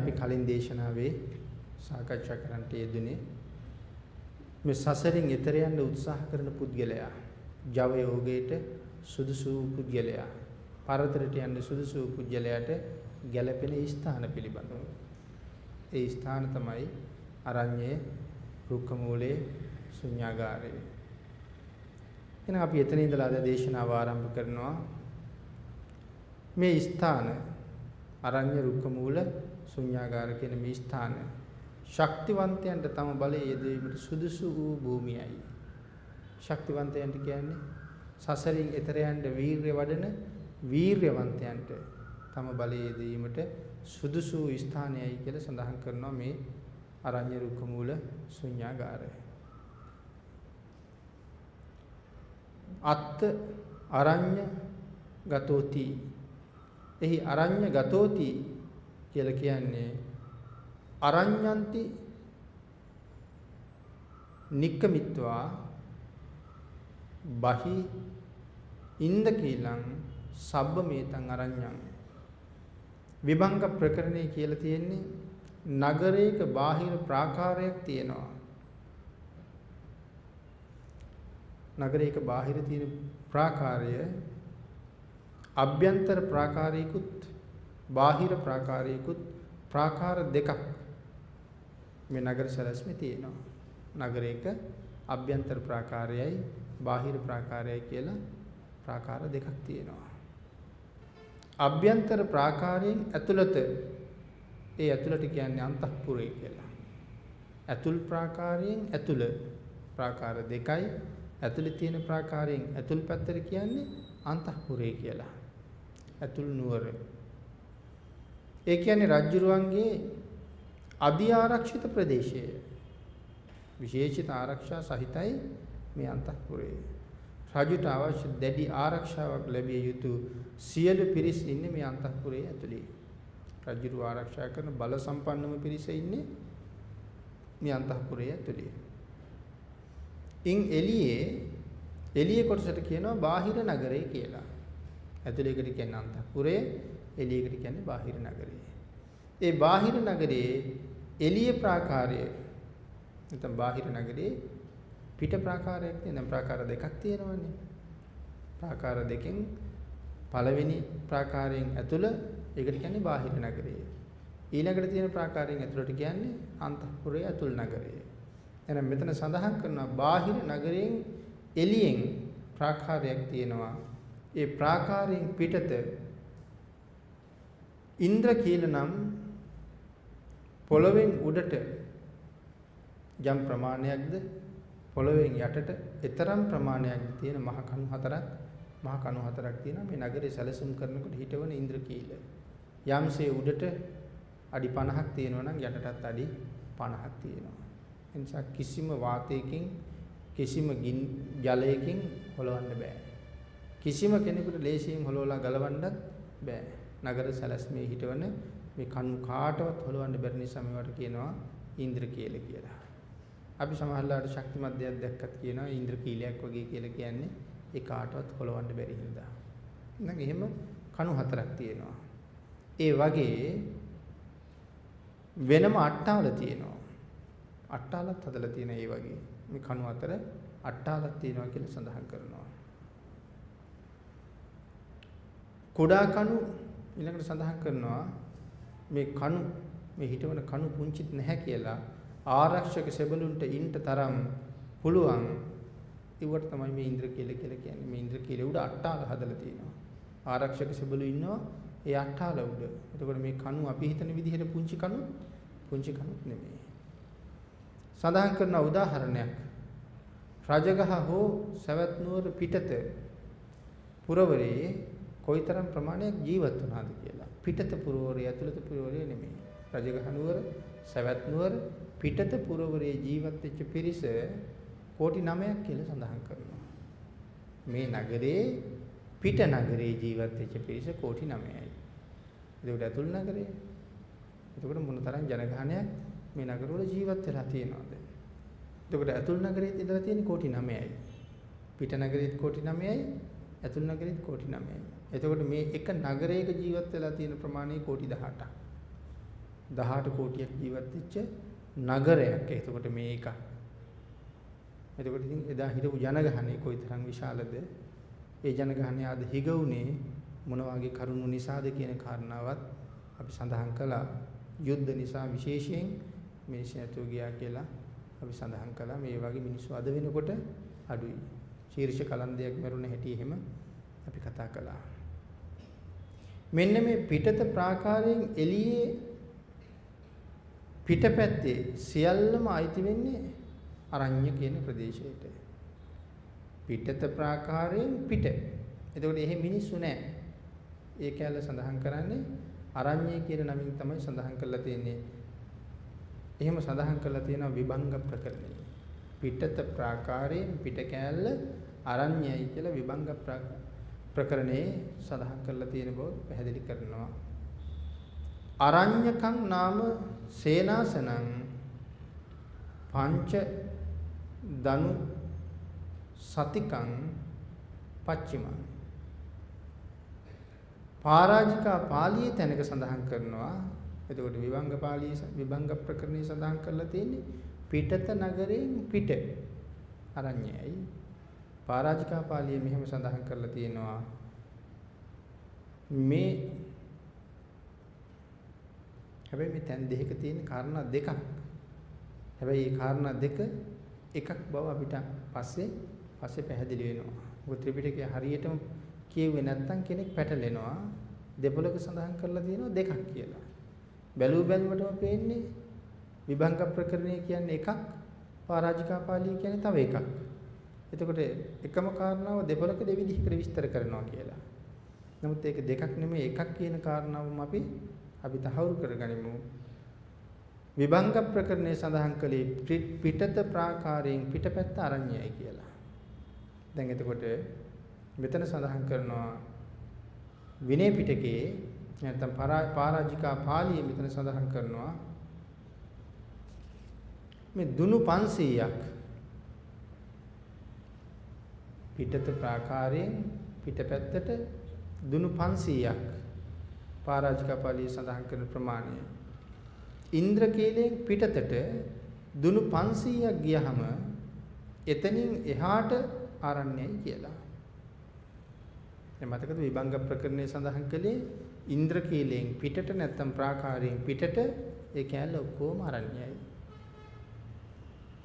පින්වත්නි අපි කලින් දේශනාවේ සාකච්ඡා කරන්නට යෙදුනේ. මේ සසරින් එතර යන්න උත්සාහ කරන පුද්ගලයා ජව යෝගයට සුදුසු පුද්ගලයා පරතරයට යන්න සුදුසු පුද්ගලයාට ගැළපෙන ස්ථාන පිළිබඳව. ඒ ස්ථාන තමයි අරඤ්ඤයේ රුක්ක මූලයේ ශුන්‍යාගාරයේ. එහෙනම් අපි එතන ඉඳලා අද දේශනාව ආරම්භ කරනවා. මේ ස්ථාන අරඤ්‍ය රුක්ක මූල ශුන්‍යාගාර කියන මේ ස්ථාන ශක්තිවන්තයන්ට තම බලය යෙදවීමට සුදුසු වූ භූමියයි. ශක්තිවන්තයන්ට කියන්නේ සසරින් එතර යන්න වීරිය වඩන වීරයවන්තයන්ට තම බලය යෙදවීමට සුදුසු ස්ථානයයි කියලා සඳහන් කරනවා මේ අරඤ්‍ය රුක්ක මූල ශුන්‍යාගාරය. අත්ත අරඤ්‍ය ගතෝති එහි අරඤ්‍ය ගතෝති කියලා කියන්නේ අරඤ්ඤන්ති නික්කමිත්වා බහි ඉන්ද කීලං සබ්බමේතං අරඤ්ඤං. විභංග ප්‍රකරණේ කියලා තියෙන්නේ නගරයක බාහිර ප්‍රාකාරයක් තියෙනවා. නගරයක බාහිර තියෙන ප්‍රාකාරය අභ්‍යන්තර ප්‍රාකාරයකුත් බාහිර ප්‍රාකාරයකුත් ප්‍රාකාර දෙකක් මේ නගර සැලැස්මේ තියෙනවා. නගරයක අභ්‍යන්තර ප්‍රාකාරයයි බාහිර ප්‍රාකාරයයි කියලා ප්‍රාකාර දෙකක් තියෙනවා. අභ්‍යන්තර ප්‍රාකාරයෙන් ඇතුළත ඒ ඇතුළට කියන්නේ අන්තఃපුරය කියලා. ඇතුල් ප්‍රාකාරයෙන් ඇතුළ ප්‍රාකාර දෙකයි ඇතුළේ තියෙන ප්‍රාකාරයෙන් ඇතුල් පැත්තට කියන්නේ අන්තఃපුරය කියලා. ඇතුල් නුවර. ඒ කියන්නේ රජ්ජුරුවන්ගේ අධිආරක්ෂිත ප්‍රදේශය. විශේෂිත ආරක්ෂා සහිතයි මේ අන්තఃපුරය. රජුට අවශ්‍ය දැඩි ආරක්ෂාවක් ලැබිය යුතු සියලු පිරිස් ඉන්නේ මේ අන්තఃපුරයේ ඇතුලේ. රජුරු ආරක්ෂා කරන බල සම්පන්නම පිරිස ඉන්නේ මේ අන්තఃපුරයේ ඇතුලේ. ඉන් එළියේ එළියේ කොටසට කියනවා බාහිර නගරය කියලා. ඇතුළේකට කියන්නේ අන්තఃපුරය, එළියකට කියන්නේ බාහිර නගරය. ඒ බාහිර නගරයේ එළිය ප්‍රාකාරය නැත්නම් බාහිර නගරයේ පිට ප්‍රාකාරයක් තියෙන ප්‍රාකාර දෙකක් තියෙනවනේ. ප්‍රාකාර දෙකෙන් පළවෙනි ප්‍රාකාරයෙන් ඇතුළ ඒකට කියන්නේ බාහිර නගරය. ඊළඟට තියෙන ප්‍රාකාරයෙන් ඇතුළට කියන්නේ අන්තఃපුරයේ ඇතුල් නගරය. එහෙනම් මෙතන සඳහන් කරනවා බාහිර නගරයෙන් එළියෙන් ප්‍රාකාරයක් තියෙනවා. ඒ ප්‍රාකාරයෙන් පිටත ඉන්ද්‍ර කීල නම් පොළවෙන් උඩට යම් ප්‍රමාණයක්ද පොළවෙන් යටට ඊතරම් ප්‍රමාණයක් තියෙන මහ කණු හතරක් මහ කණු හතරක් තියෙනවා මේ නගරේ සැලසුම් කරනකොට හිටවන ඉන්ද්‍ර කීල. යම්සේ උඩට අඩි 50ක් තියෙනවා නම් යටටත් අඩි 50ක් තියෙනවා. එනිසා කිසිම වාතයකින් කිසිම ජලයකින් හොලවන්න බෑ. කිසිම කෙනෙකුට ලේසියෙන් හොලවලා ගලවන්නත් බෑ. නගර සැලැස්මේ හිටවන මේ කණු කාටවත් හොලවන්න බැරි නිසා මේවට කියනවා ඉන්ද්‍රකීල කියලා. අපි සමහරලාට ශක්තිමත් දෙයක් දැක්කත් කියනවා ඉන්ද්‍රකීලයක් වගේ කියලා කියන්නේ ඒ කාටවත් හොලවන්න බැරි හින්දා. එහෙනම් එහෙම කණු හතරක් තියෙනවා. ඒ වගේ වෙනම අට්ටාල තියෙනවා. අට්ටාලත් හදලා තියෙන ඒ වගේ. මේ කණු අතර අට්ටාලක් තියෙනවා කියලා සඳහන් කරනවා. කුඩා කණු ඊළඟට සඳහන් කරනවා මේ කණු මේ හිටවන කණු පුංචිත් නැහැ කියලා ආරක්ෂක සෙබළුන්ට ඉන්න තරම් පුළුවන් ඒවට තමයි මේ ඉන්ද්‍ර කියලා කියලා කියන්නේ. මේ ඉන්ද්‍ර කියලා උඩ අට්ටාල හදලා තියෙනවා. ආරක්ෂක සෙබළු ඉන්නවා ඒ අට්ටාල උඩ. එතකොට මේ කණු අපි හිතන විදිහට පුංචි කණු පුංචි කණුත් නෙමෙයි. සඳහන් කරන උදාහරණයක්. රජගහ හෝ සවැත් නුවර පිටත පුරවරයේ කොයිතරම් ප්‍රමාණයක් ජීවත් වුණාද කියලා. පිටත පුරවරය ඇතුළත පුරවරය නෙමෙයි. රජගහ නුවර, සවැත් නුවර පිටත පුරවරයේ ජීවත් වෙච්ච පිරිස කෝටි 9ක් කියලා සඳහන් කරනවා. මේ නගරේ පිට නගරේ ජීවත් වෙච්ච පිරිස කෝටි 9යි. ඒකට ඇතුල් නගරේ. එතකොට මොන තරම් ජනගහනයක් මේ නගරවල ජීවත් වෙලා තියෙනවද? එතකොට ඇතුල් නගරයේ ඉඳලා තියෙන කෝටි 9යි. පිට නගරෙත් කෝටි 9යි, ඇතුල් නගරෙත් කෝටි 9යි. එතකොට මේ එක නගරයක ජීවත් වෙලා තියෙන ප්‍රමාණය කෝටි 18ක්. 18 කෝටියක් ජීවත් වෙච්ච නගරයක්. එතකොට මේක. එතකොට ඉතින් එදා හිටපු ජනගහනය කොයිතරම් විශාලද? ඒ ජනගහනය අද හිගුනේ මොන වගේ කරුණු නිසාද කියන කාරණාවත් අපි සඳහන් කළා. යුද්ධ නිසා විශේෂයෙන් මිනිස්සු නැතුව ගියා කියලා අපි සඳහන් කළා. මේ වගේ මිනිස්සු අද වෙනකොට අඩුයි. ශීර්ෂ කලන්දයක් මරුණ හැටි එහෙම අපි කතා කළා. මෙන්න මේ පිටත ප්‍රාකාරයෙන් එළියේ පිටපැත්තේ සියල්ලම අයිති වෙන්නේ අරඤ්‍ය කියන ප්‍රදේශයට. පිටත ප්‍රාකාරයෙන් පිට. එතකොට එහෙ මිනිස්සු නැහැ. ඒ කැලල සඳහන් කරන්නේ අරඤ්‍ය කියන නමින් තමයි සඳහන් කරලා තියෙන්නේ. එහෙම සඳහන් කරලා තියෙනවා විභංග ප්‍රකරණය. පිටත ප්‍රාකාරයෙන් පිට කැලල අරඤ්‍යයි කියලා විභංග ප්‍රකරණේ සඳහන් කරලා තියෙන බව පැහැදිලි කරනවා. අරඤ්‍යකං නාම සේනාසනං පංච දනු සතිකං පච්චිමං. පරාජිකා පාළියේ තැනක සඳහන් කරනවා. එතකොට විභංග පාළියේ විභංග ප්‍රකරණේ සඳහන් කරලා තියෙන්නේ පිටත නගරයෙන් පිට අරඤ්‍යයි පරාජිකා පාළියේ මෙහෙම සඳහන් කරලා තියෙනවා මේ හැබැයි මේ තැන් දෙකක තියෙන කාරණා දෙකක් හැබැයි මේ කාරණා දෙක එකක් බව අපිට පස්සේ පස්සේ පැහැදිලි වෙනවා. මොකද ත්‍රිපිටකය හරියටම කියුවේ නැත්නම් කෙනෙක් පැටලෙනවා. දෙපොලක සඳහන් කරලා තියෙනවා දෙකක් කියලා. බැලූ බැලමටම පේන්නේ විභංග ප්‍රකරණය කියන්නේ එකක්, පරාජිකා පාළිය කියන්නේ තව එකක්. එතකොට එකම කාරණාව දෙපොලක දෙවිධයකට විස්තර කරනවා කියලා. නමුත් ඒක දෙකක් නෙමෙයි එකක් කියන කාරණාවම අපි අපි තහවුරු කරගනිමු. විභංග ප්‍රකරණයේ සඳහන් කළේ පිටත ප්‍රාකාරයෙන් පිටපැත්ත අරඤ්‍යයි කියලා. දැන් එතකොට මෙතන සඳහන් කරනවා විනය පිටකේ නැත්නම් පරාජිකා පාළියේ මෙතන සඳහන් කරනවා මේ දුනු 500ක් පිටත ප්‍රාකාරයෙන් පිටපැත්තට දුනු 500ක් පරාජිකා පාළියේ සඳහන් කරන ප්‍රමාණය ඉන්ද්‍රකීලයෙන් පිටතට දුනු 500ක් ගියහම එතනින් එහාට ආරණ්‍යයි කියලා. දැන් මතකද විභංග ප්‍රකරණයේ සඳහන් කළේ ඉන්ද්‍රකීලයෙන් පිටට නැත්තම් ප්‍රාකාරයෙන් පිටට ඒ කැලල ඔක්කොම ආරණ්‍යයි.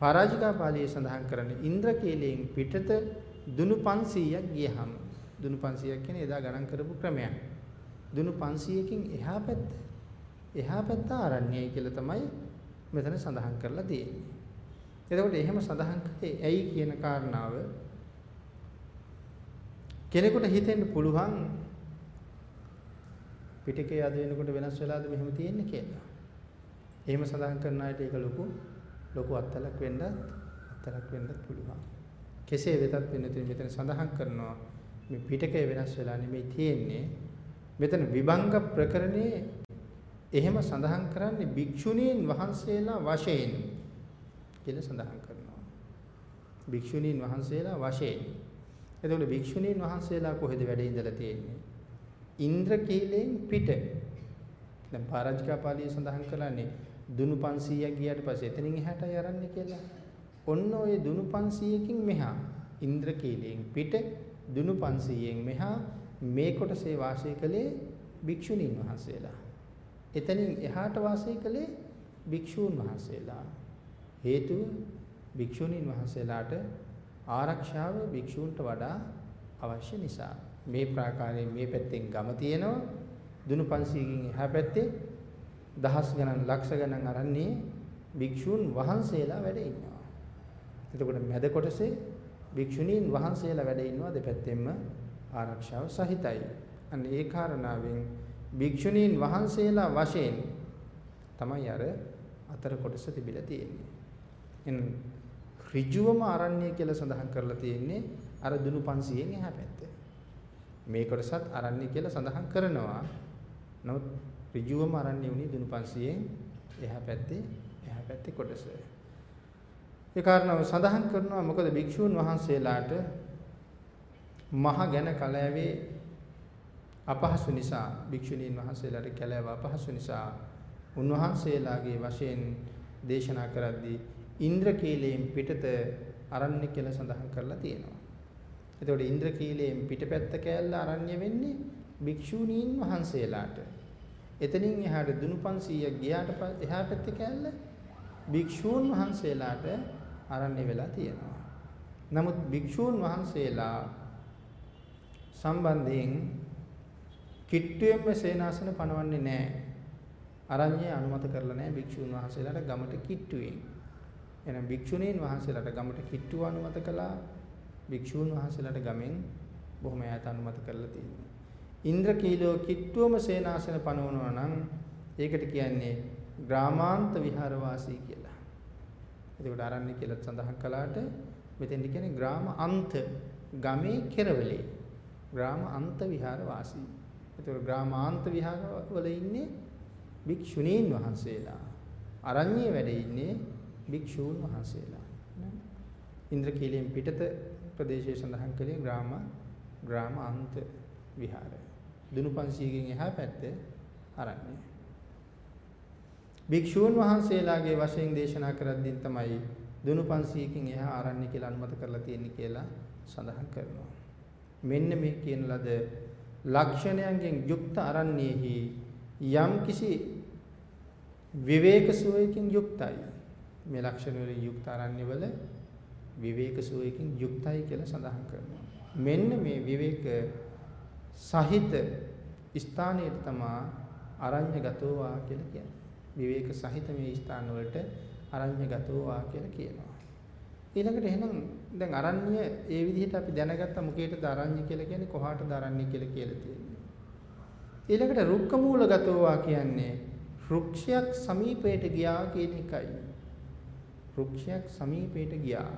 පරාජිකා පාළියේ සඳහන් කරන්නේ ඉන්ද්‍රකීලයෙන් පිටත දුනු 500ක් ගියහම දුනු 500ක් කියන්නේ එදා ගණන් කරපු ක්‍රමයක්. දුනු 500කින් එහා පැත්තේ එහා පැත්ත ආරණ්‍යයි කියලා තමයි මෙතන සඳහන් කරලා තියෙන්නේ. එතකොට එහෙම සඳහන් කළේ ඇයි කියන කාරණාව කෙනෙකුට හිතෙන්න පුළුවන් පිටකේ අද වෙනකොට වෙනස් වෙලාද මෙහෙම තියෙන්නේ කියලා. එහෙම සඳහන් කරන අයට ඒක ලොකු ලොකු අත්ලක් වෙන්නත් අත්ලක් වෙන්නත් පුළුවන්. කෙසේ වෙතත් වෙනතුනි මෙතන සඳහන් කරනවා මේ පිටකේ වෙනස් වෙලා නෙමෙයි තියෙන්නේ. මෙතන විභංග ප්‍රකරණේ එහෙම සඳහන් කරන්නේ භික්ෂුණීන් වහන්සේලා වශයෙන් කියලා සඳහන් කරනවා. භික්ෂුණීන් වහන්සේලා වශයෙන්. එතකොට භික්ෂුණීන් වහන්සේලා කොහෙද වැඩ ඉඳලා තියෙන්නේ? ඉන්ද්‍රකීලයෙන් පිට. දැන් පාරාජිකා පාළිය සඳහන් කරන්නේ දුනු 500ක් ගියාට පස්සේ එතනින් එහාටයි යරන්නේ කියලා. ඔන්න ඔය දුනු 500කින් මෙහා ඉන්ද්‍රකීලයෙන් පිට දුනු 500න් මෙහා මේ කොටසේ වාසය කළේ භික්ෂුණීන් වහන්සේලා. එතනින් එහාට වාසය කළේ භික්ෂූන් වහන්සේලා. හේතුව භික්ෂුණීන් වහන්සේලාට ආරක්ෂාව භික්ෂූන්ට වඩා අවශ්‍ය නිසා. මේ ප්‍රාකාරයෙන් මේ පැත්තෙන් ගම තියෙනවා. දුනු 500කින් එහා පැත්තේ දහස් ගණන් ලක්ෂ ගණන් අරන්නේ භික්ෂූන් වහන්සේලා වැඩ ඉන්නවා. එතකොට මැද කොටසේ භික්ෂුණීන් වහන්සේලා වැඩ ඉන්නවා දෙපැත්තෙන්ම ආරක්ෂාව සහිතයි. අන්න ඒ කාරණාවෙන් භික්ෂුණීන් වහන්සේලා වශයෙන් තමයි අර අතර කොටස තිබිලා තියෙන්නේ. එන් ඍජුවම ආරණ්‍ය කියලා සඳහන් කරලා තියෙන්නේ අර දුනු 500න් එහා පැත්තේ. මේ කොටසත් ආරණ්‍ය කියලා සඳහන් කරනවා. නමුත් ඍජුවම ආරණ්‍ය උනේ දුනු 500න් එහා පැත්තේ එහා පැත්තේ කොටස. ඒ කාරණාව සඳහන් කරනවා මොකද භික්ෂූන් වහන්සේලාට මහ ගැන කලෑවේ අපහසු නිසා භික්ෂුණීන් වහන්සේලාට කැලෑව අපහසු නිසා උන්වහන්සේලාගේ වශයෙන් දේශනා කරද්දී ඉන්ද්‍රකීලයෙන් පිටත අරණ්‍ය කියලා සඳහන් කරලා තියෙනවා. එතකොට ඉන්ද්‍රකීලයෙන් පිටපැත්ත කෑල්ල අරණ්‍ය වෙන්නේ භික්ෂුණීන් වහන්සේලාට. එතනින් එහාට දුනු 500ක් ගියාට එහා පැත්තේ කෑල්ල භික්ෂූන් වහන්සේලාට අරණ්‍ය වෙලා තියෙනවා. නමුත් භික්ෂූන් වහන්සේලා සම්බන්ධයෙන් කිට්ටුවෙන්ම සේනාසන පනවන්නේ නැහැ. අරඤ්ඤය අනුමත කරලා නැහැ භික්ෂුන් වහන්සේලාට ගමට කිට්ටුවෙන්. එහෙනම් භික්ෂුණීන් වහන්සේලාට ගමට කිට්ටුව අනුමත කළා. භික්ෂුන් වහන්සේලාට ගමෙන් බොහොම ඈත අනුමත කරලා තියෙනවා. ඉන්ද්‍රකීලෝ කිට්ටුවම සේනාසන පනවනවා නම් ඒකට කියන්නේ ග්‍රාමාන්ත විහාරවාසී කියලා. එතකොට අරණ්‍ය කියලා සඳහන් කළාට මෙතෙන්දි කියන්නේ ග්‍රාම අන්ත ගමේ කෙරවලේ ග්‍රාම අන්ත විහාරවාසී. එතකොට ග්‍රාමාන්ත විහාරවල ඉන්නේ භික්ෂුණීන් වහන්සේලා. අරණ්‍යයේ වැඩ ඉන්නේ භික්ෂූන් වහන්සේලා. ඉන්ද්‍රකීලයෙන් පිටත ප්‍රදේශයේ සඳහන් කළේ ග්‍රාම ග්‍රාම අන්ත විහාරය. දුනු 500කින් එහා පැත්තේ අරණ්‍යය. භික්ෂූන් වහන්සේලාගේ වශයෙන් දේශනා කරද්දී තමයි දුනු 500කින් එහා ආරණ්‍ය කියලා අනුමත කරලා තියෙන්නේ කියලා සඳහන් කරනවා. මෙන්න මේ කියන ලද ලක්ෂණයන්ගෙන් යුක්ත ආරණ්‍යෙහි යම් කිසි විවේක සුවයකින් යුක්තයි. මේ ලක්ෂණ වලින් යුක්ත ආරණ්‍යවල විවේක සුවයකින් යුක්තයි කියලා සඳහන් කරනවා. මෙන්න මේ විවේක සහිත ස්ථානයේ තමයි අරඤ්‍යගතෝවා කියලා කියන්නේ. විවේක සහිත මේ ස්ථාන වලට අරඤ්‍යගතෝවා කියලා කියනවා. ඊළඟට එහෙනම් දැන් අරඤ්‍ය ඒ විදිහට අපි දැනගත්ත මොකේටද අරඤ්‍ය කියලා කියන්නේ කොහාටද අරඤ්‍ය කියලා කියලා තියෙන්නේ. ඊළඟට රුක්ක මූලගතෝවා කියන්නේ රුක්ෂයක් සමීපයට ගියා කියන එකයි. රුක්ෂයක් සමීපයට ගියා.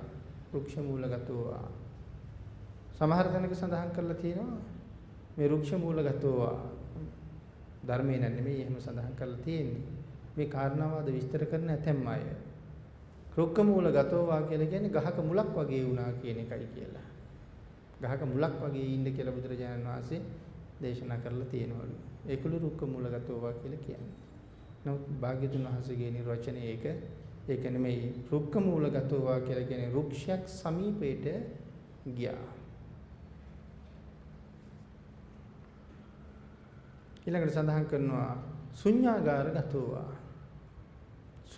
රුක්ෂ මූලගතෝවා. සමහර තැනක සඳහන් කරලා තියෙනවා මේ රුක්ෂ මූලගතෝවා ධර්මයේ නෙමෙයි එහෙම සඳහන් කරලා තියෙන්නේ. මේ කාරණාවාද විස්තර කරන ඇතැම් අය රුක්ක මූල ගතෝවා කියලා කියන්නේ ගහක මුලක් වගේ වුණා කියන එකයි කියලා. ගහක මුලක් වගේ ඉන්න කියලා බුදුරජාණන් වහන්සේ දේශනා කරලා තියෙනවලු. ඒකළු රුක්ක මූල ගතෝවා කියලා කියන්නේ. නමුත් භාග්‍යතුන් වහන්සේගේ නිර්වචනය ඒක ඒක නෙමෙයි රුක්ක මූල ගතෝවා කියලා කියන්නේ රුක්ෂයක් සමීපයට ගියා. ඊළඟට සඳහන් කරනවා ශුන්‍යාගාර ගතෝවා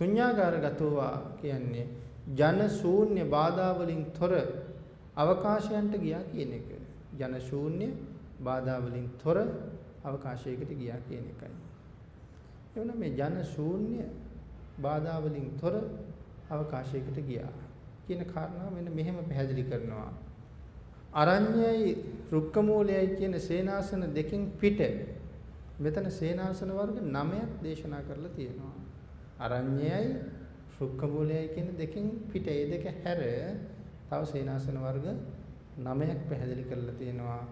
ශුන්‍යාගාරගතෝවා කියන්නේ ජන ශූන්‍ය බාධා වලින් තොර අවකාශයන්ට ගියා කියන එක. ජන ශූන්‍ය බාධා වලින් තොර අවකාශයකට ගියා කියන එකයි. එවනම් මේ ජන ශූන්‍ය බාධා වලින් තොර අවකාශයකට ගියා කියන කාරණාව මෙන්න මෙහෙම පැහැදිලි කරනවා. අරඤ්‍යයි රුක්කමූලයයි කියන සේනාසන දෙකෙන් පිට මෙතන සේනාසන වර්ග 9ක් දේශනා කරලා තියෙනවා. අරඤ්‍යයයි රුක්ක මූලයයි කියන දෙකෙන් පිට ඒ දෙක හැර තව සේනාසන වර්ග 9ක් පැහැදිලි කරලා තියෙනවා.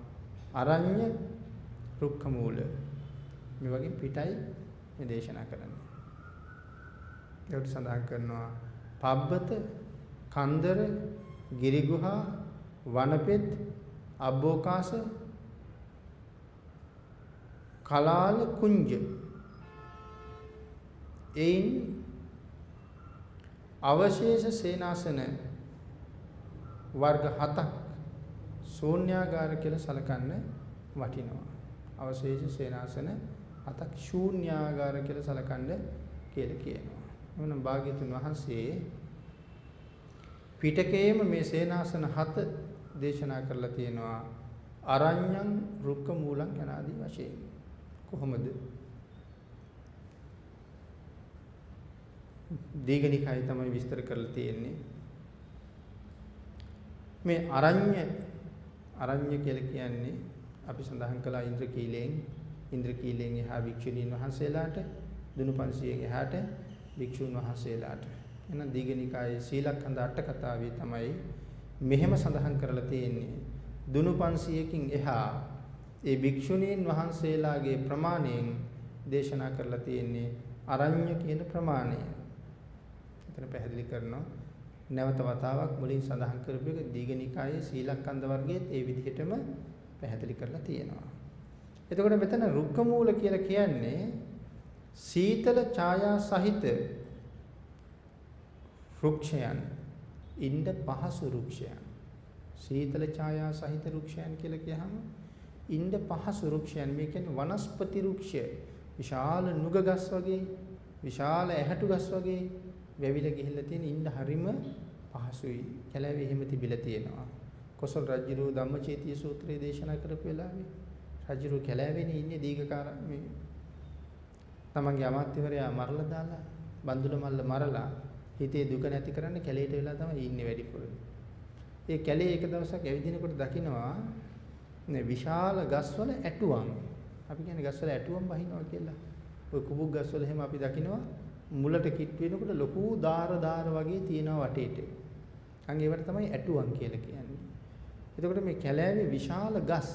අරඤ්‍ය රුක්ක මූල මේ වගේ පිටයි මේ දේශනා කරන්නේ. ඒකට සඳහන් කරනවා පබ්බත කන්දර ගිරිගුහා වනපෙත් අබ්බෝකාස කලාල කුංජ. එයින් අවශේෂ සේනාසන වර්ග 7ක් ශූන්‍යාගාර කියලා සලකන්න වටිනවා. අවශේෂ සේනාසන 7ක් ශූන්‍යාගාර කියලා සලකන්න කියලා කියනවා. එවනම් භාග්‍යතුන් වහන්සේ පිටකයේම මේ සේනාසන 7 දේශනා කරලා තියෙනවා. අරඤ්ඤං රුක්ක මූලං යනාදී වශයෙන්. කොහොමද? දීඝනිකායේ තමයි විස්තර කරලා තියෙන්නේ. මේ අරඤ්‍ය අරඤ්‍ය කියලා කියන්නේ අපි සඳහන් කළා ඉන්ද්‍රකීලයෙන් ඉන්ද්‍රකීලයෙන් එහා භික්ෂුණීන් වහන්සේලාට දුනු 500න් එහාට භික්ෂුන් වහන්සේලාට. එහෙනම් දීඝනිකායේ සීලකන්ද අට කතාවේ තමයි මෙහෙම සඳහන් කරලා තියෙන්නේ. දුනු 500කින් එහා ඒ භික්ෂුණීන් වහන්සේලාගේ ප්‍රමාණයෙන් දේශනා කරලා තියෙන්නේ අරඤ්‍ය කියන ප්‍රමාණය. එතන පැහැදිලි කරනවා. නැවත වතාවක් මුලින් සඳහන් කරපු එක දීඝනිකායේ සීලකන්ද වර්ගයේත් ඒ විදිහටම පැහැදිලි කරලා තියෙනවා. එතකොට මෙතන රුක්ක මූල කියලා කියන්නේ සීතල ඡායා සහිත වෘක්ෂයන් ඉන්න පහසු වෘක්ෂයන්. සීතල ඡායා සහිත වෘක්ෂයන් කියලා කියහම ඉන්න පහසු වෘක්ෂයන්. මේ කියන්නේ වනස්පති වෘක්ෂය. විශාල නුග ගස් වගේ විශාල ඇහැටු ගස් වගේ වැවිලා ගිහිල්ලා තියෙන ඉන්න හරිම පහසුයි කැලෑවේ එහෙම තිබිලා තියෙනවා කොසල් රජුරෝ ධම්මචේතිය සූත්‍රයේ දේශනා කරපු වෙලාවේ රජුරෝ කැලෑවේනේ ඉන්නේ දීඝකාර මේ තමන්ගේ අමාත්‍යවරයා මරලා දාලා බන්දුල මල්ල මරලා හිතේ දුක නැති කරන්න කැලේට වෙලා තමයි ඉන්නේ වැඩිපුර. ඒ කැලේ එක දවසක් ඇවිදිනකොට දකින්නවා නේ විශාල ගස්වල ඇටුවම්. අපි කියන්නේ ගස්වල ඇටුවම් බහිනවා කියලා. ඔය කුබුක් ගස්වල එහෙම අපි දකින්නවා මුලට කිට් වෙනකොට ලොකු දාර දාර වගේ තියෙනවා වටේට. අන් ඒවට තමයි ඇටුවම් කියලා කියන්නේ. එතකොට මේ කැලෑවේ විශාල ගස්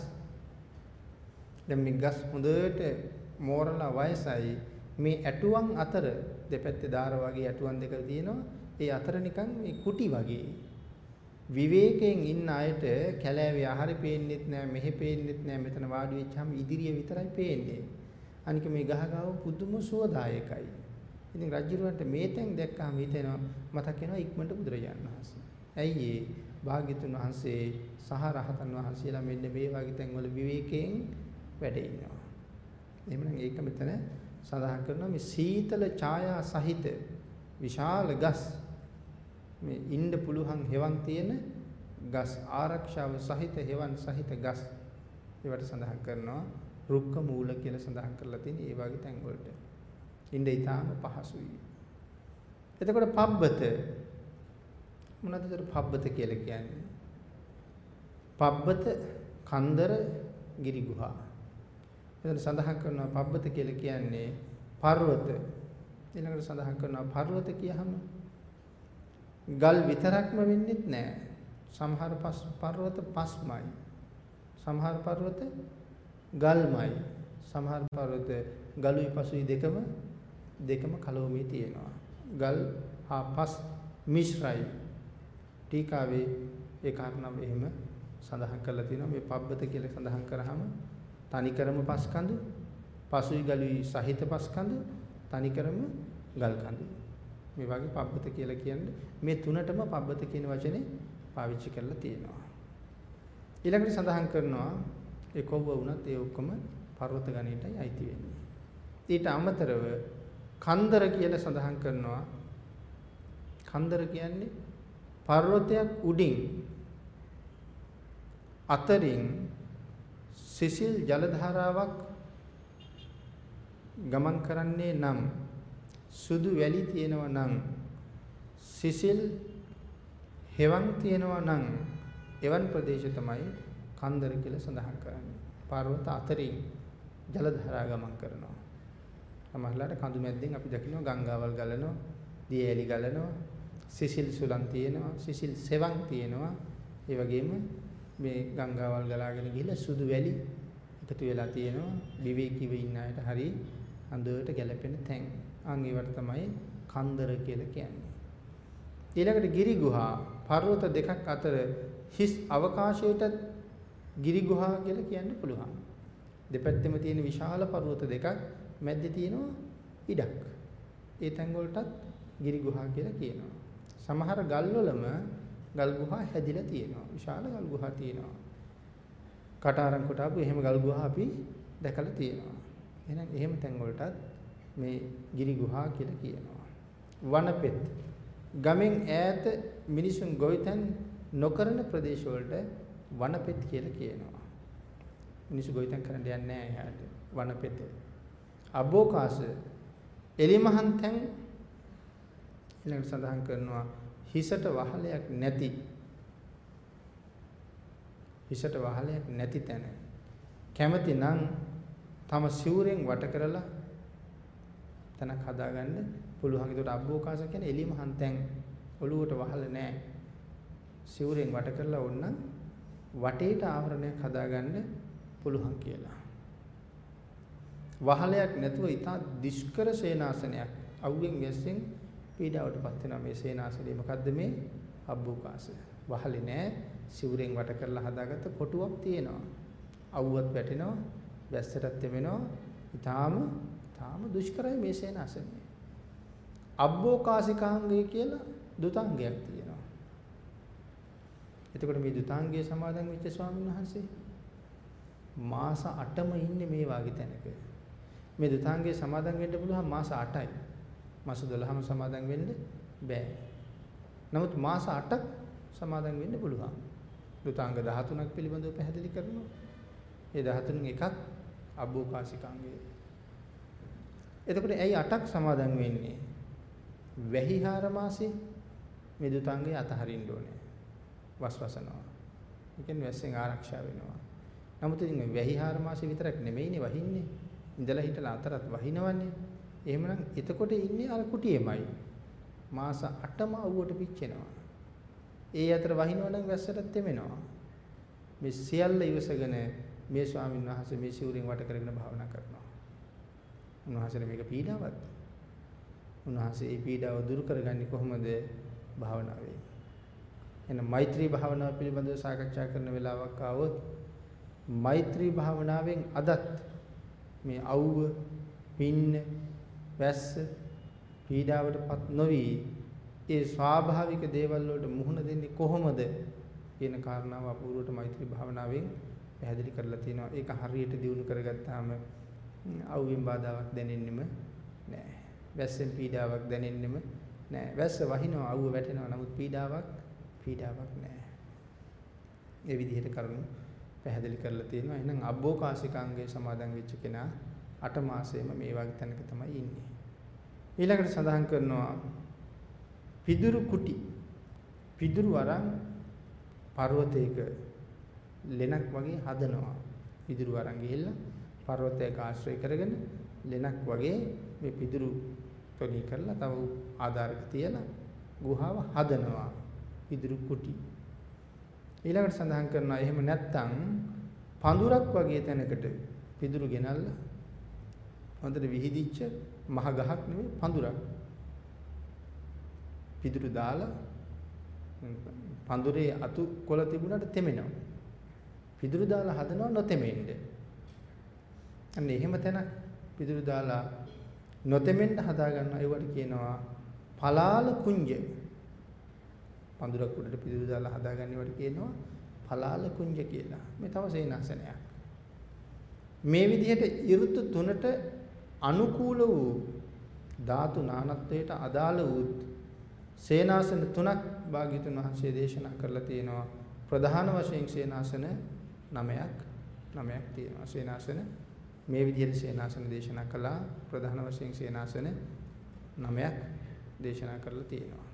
දැන් මේ ගස් හොඳට මෝරලා වයසයි මේ ඇටුවන් අතර දෙපැත්තේ දාර වගේ ඇටුවන් දෙක තියෙනවා. ඒ අතර නිකන් මේ කුටි වගේ. විවේකයෙන් ඉන්න අයට කැලෑවේ ආහාරي පේන්නෙත් නෑ මෙහෙ පේන්නෙත් නෑ මෙතන වාඩි වෙච්චාම ඉදිරිය විතරයි පේන්නේ. අනික මේ ගහගාව පුදුම සුවදායකයි. ඉතින් රජුරවන්ට මේ තැන් දැක්කම හිතෙනවා මතක් වෙනවා ඉක්මනට බුදුරජාණන් වහන්සේ. ඇයි ඒ භාග්‍යතුන් වහන්සේ සහ රහතන් වහන්සේලා මෙන්න මේ වගේ තැන්වල විවේකයෙන් වැඩ ඉන්නවා. එහෙමනම් ඒක මෙතන සඳහන් කරනවා මේ සීතල ඡායා සහිත විශාල ගස් මේ ඉන්න පුළුවන් හෙවන් තියෙන ගස් ආරක්ෂාව සහිත හෙවන් සහිත ගස් ඒවට සඳහන් කරනවා රුක්ක මූල කියලා සඳහන් කරලා තියෙන ඒ වගේ තැන් වලට ඉන්න ඊටාම පහසුයි. එතකොට පබ්බත මොනවද ඒතර පබ්බත කියලා කියන්නේ? පබ්බත කන්දර ගිරි ගුහා එතන සඳහන් කරනවා පබ්බත කියලා කියන්නේ පර්වත. ඊළඟට සඳහන් කරනවා පර්වත කියහම ගල් විතරක්ම වෙන්නේත් නැහැ. සමහර පර්වත පස්මයි. සමහර පර්වත ගල්මයි. සමහර පර්වත ගලුයි පසුයි දෙකම දෙකම කලෝමේ තියෙනවා. ගල් හා පස් මිශ්‍රයි. ටීකාවේ ඒ කාරණාව එහෙම සඳහන් කරලා තියෙනවා මේ පබ්බත කියලා සඳහන් කරාම තනිකරම පස්කඳු, පසුයි ගලුයි සහිත පස්කඳු, තනිකරම ගල් කඳු. මේ වගේ පබ්බත කියලා කියන්නේ මේ තුනටම පබ්බත කියන වචනේ පාවිච්චි කරලා තියෙනවා. ඊළඟට සඳහන් කරනවා ඒ කොව්ව වුණත් ඒ ඔක්කොම පර්වත ගණයටයි අයිති වෙන්නේ. ඊට අමතරව කන්දර කියලා සඳහන් කරනවා. කන්දර කියන්නේ පර්වතයක් උඩින් අතරින් සිසිල් ජල ධාරාවක් ගමන් කරන්නේ නම් සුදු වැලි තියෙනවා නම් සිසිල් හෙවන් තියෙනවා නම් එවන් ප්‍රදේශ තමයි කන්දර කියලා සඳහන් කරන්නේ. පර්වත අතරින් ජල ධාරා ගමන් කරනවා. සමහරලාට කඳු මැද්දෙන් අපි දකිනවා ගංගාවල් ගලනවා, දියඇලි ගලනවා, සිසිල් සුලන් තියෙනවා, සිසිල් සෙවන් තියෙනවා. ඒ වගේම මේ ගංගාවල් ගලාගෙන ගිහිල්ලා සුදු වැලි එකතු වෙලා තියෙනවා විවේකීව ඉන්න අයට හරි හඳුවට ගැලපෙන තැන්. අන් ඒවට තමයි කන්දර කියලා කියන්නේ. ඊළඟට ගිරි ගුහා පර්වත දෙකක් අතර හිස් අවකාශයට ගිරි ගුහා කියලා කියන්න පුළුවන්. දෙපැත්තෙම තියෙන විශාල පර්වත දෙකක් මැද්දේ තියෙනවා ඉඩක්. ඒ තැන් වලටත් ගිරි ගුහා කියලා කියනවා. සමහර ගල් වලම ගල් ගුහා හැදිලා තියෙනවා. විශාල ගල් ගුහා තියෙනවා. කටාරම් කොට ආපු එහෙම ගල් ගුහා අපි දැකලා තියෙනවා. එහෙනම් එහෙම තැන් වලටත් මේ ගිරි ගුහා කියලා කියනවා. වනපෙත් ගමෙන් ඈත මිනිසුන් ගොවිතැන් නොකරන ප්‍රදේශ වලට වනපෙත් කියලා කියනවා. මිනිස්සු ගොවිතැන් කරන්න යන්නේ නැහැ එහාට. වනපෙත. අබෝකාස එලිමහන් තැන් ඊළඟට සඳහන් කරනවා හිසට වහලයක් නැති හිසට වහලයක් නැති තැන කැමති නම් තම සිවුරෙන් වට කරලා තනක් හදාගන්න පුළුවන්. ඒකට අබ්බෝකාස කියන්නේ එළිම හන්තෙන් ඔළුවට වහල නැහැ. සිවුරෙන් වට කරලා ඕන්න වටේට ආවරණයක් හදාගන්න පුළුවන් කියලා. වහලයක් නැතුව ඊටා දිෂ්කර සේනාසනයක්. අවුවෙන් ගැස්සෙන් පීඩාවටපත් වෙනවා මේ සේනාසනේ. මොකද්ද මේ? අබ්බුකාස වහලේ නෑ. සිවුරෙන් වට කරලා හදාගත්ත කොටුවක් තියෙනවා. අවුවත් වැටෙනවා. වැස්සටත් එමෙනවා. ඊටාම තාම දුෂ්කරයි මේ සේනාසනේ. අබ්බෝකාසිකාංගය කියලා දුතාංගයක් තියෙනවා. එතකොට මේ දුතාංගයේ සමාදන් වෙච්ච ස්වාමීන් වහන්සේ මාස 8ම ඉන්නේ මේ වාගේ තැනක. මේ දුතාංගයේ සමාදන් වෙන්න පුළුවන් මාස 8යි. මාස 12ම සමාදන් වෙන්න බෑ. නමුත් මාස 8ක් සමාදන් වෙන්න පුළුවන්. දුතාංග 13ක් පිළිබඳව පැහැදිලි කරනවා. ඒ 13න් එකක් අබ්බෝකාසිකාංගය. එතකොට ඇයි 8ක් සමාදන් වෙන්නේ? වැහිහාර මාසේ මේ දුතාංගය අතහරින්න ඕනේ. වස්වසනවා. ඒ කියන්නේ වැස්සෙන් ආරක්ෂා වෙනවා. නමුත් ඉතින් වැහිහාර මාසේ විතරක් නෙමෙයිනේ වහින්නේ. ඉඳලා හිටලා අතරත් වහිනවන්නේ. එහෙමනම් එතකොට ඉන්නේ අර කුටියෙමයි. මාස 8ම අවුවට පිච්චෙනවා. ඒ අතර වහිනවනම් වැස්සට තෙමෙනවා. මේ සියල්ල ඉවසගෙන මේ ස්වාමීන් වහන්සේ මේ සිවුරෙන් වට කරගෙන භාවනා කරනවා. උන්වහන්සේට මේක පීඩාවක්ද? උන්වහන්සේ මේ පීඩාව දුරු කරගන්නේ කොහොමද? භාවනාවෙන්. එහෙනම් මෛත්‍රී භාවනාව පිළිබඳව සාකච්ඡා කරන වෙලාවක් ආවොත් මෛත්‍රී භාවනාවෙන් අදත් මේ අවුව, පින්න, වැස්ස පීඩාවටපත් නොවි ඒ ස්වාභාවික දේවල් වලට මුහුණ දෙන්නේ කොහොමද කියන කාරණාව අපූර්වට මෛත්‍රී භාවනාවෙන් පැහැදිලි කරලා තියෙනවා. ඒක හරියට දියුණු කරගත්තාම අවුවෙන් බාධාවක් දැනෙන්නෙම නෑ. වැස්සෙන් පීඩාවක් දැනෙන්නෙම නෑ. වැස්ස වහිනවා අවුව වැටෙනවා. නමුත් පීඩාවක් පීඩාවක් නෑ. ඒ විදිහට කරුණු පැහැදිලි කරලා තියෙනවා. එහෙනම් අබ්බෝකාසිකාංගයේ සමාදන් වෙච්ච කෙනා අට මාසෙම මේ වගේ තැනක තමයි ඉන්නේ. ඊළඟට සඳහන් කරනවා පිදුරු කුටි පිදුරු අරන් පර්වතයක ලෙනක් වගේ හදනවා. පිදුරු අරන් ගිහිල්ලා පර්වතයක ආශ්‍රය කරගෙන ලෙනක් වගේ මේ පිදුරු තොලි කරලා තව ආධාරක තියලා ගුහාව හදනවා. පිදුරු කුටි. ඊළඟට සඳහන් කරනවා එහෙම නැත්තම් පඳුරක් වගේ තැනකට පිදුරු ගෙනල්ලා හොඳට විහිදිච්ච මහ ගහක් නෙමෙයි පඳුරක්. පිදුරු දාලා පඳුරේ අතු කොළ තිබුණාට තෙමෙනවා. පිදුරු දාලා හදනවා නොතෙමෙන්න. අන්න එහෙම තැනක් පිදුරු දාලා නොතෙමෙන්න හදා ගන්නවා ඒවට කියනවා පලාල කුංජ. පඳුරක් උඩට පිදුරු දාලා හදාගන්නවට කියනවා පලාල කුංජ කියලා. මේ තව සේනාසනයක්. මේ විදිහට ඍතු තුනට අනුකූල වූ ධාතු නානත්වයට අදාළ වූ සේනාසන තුනක් භාග්‍යතුන් වහන්සේ දේශනා කරලා තියෙනවා. ප්‍රධාන වශයෙන් සේනාසන 9ක් 9ක් තියෙනවා. සේනාසන මේ විදිහට සේනාසන දේශනා කළා. ප්‍රධාන වශයෙන් සේනාසන 9ක් දේශනා කරලා තියෙනවා.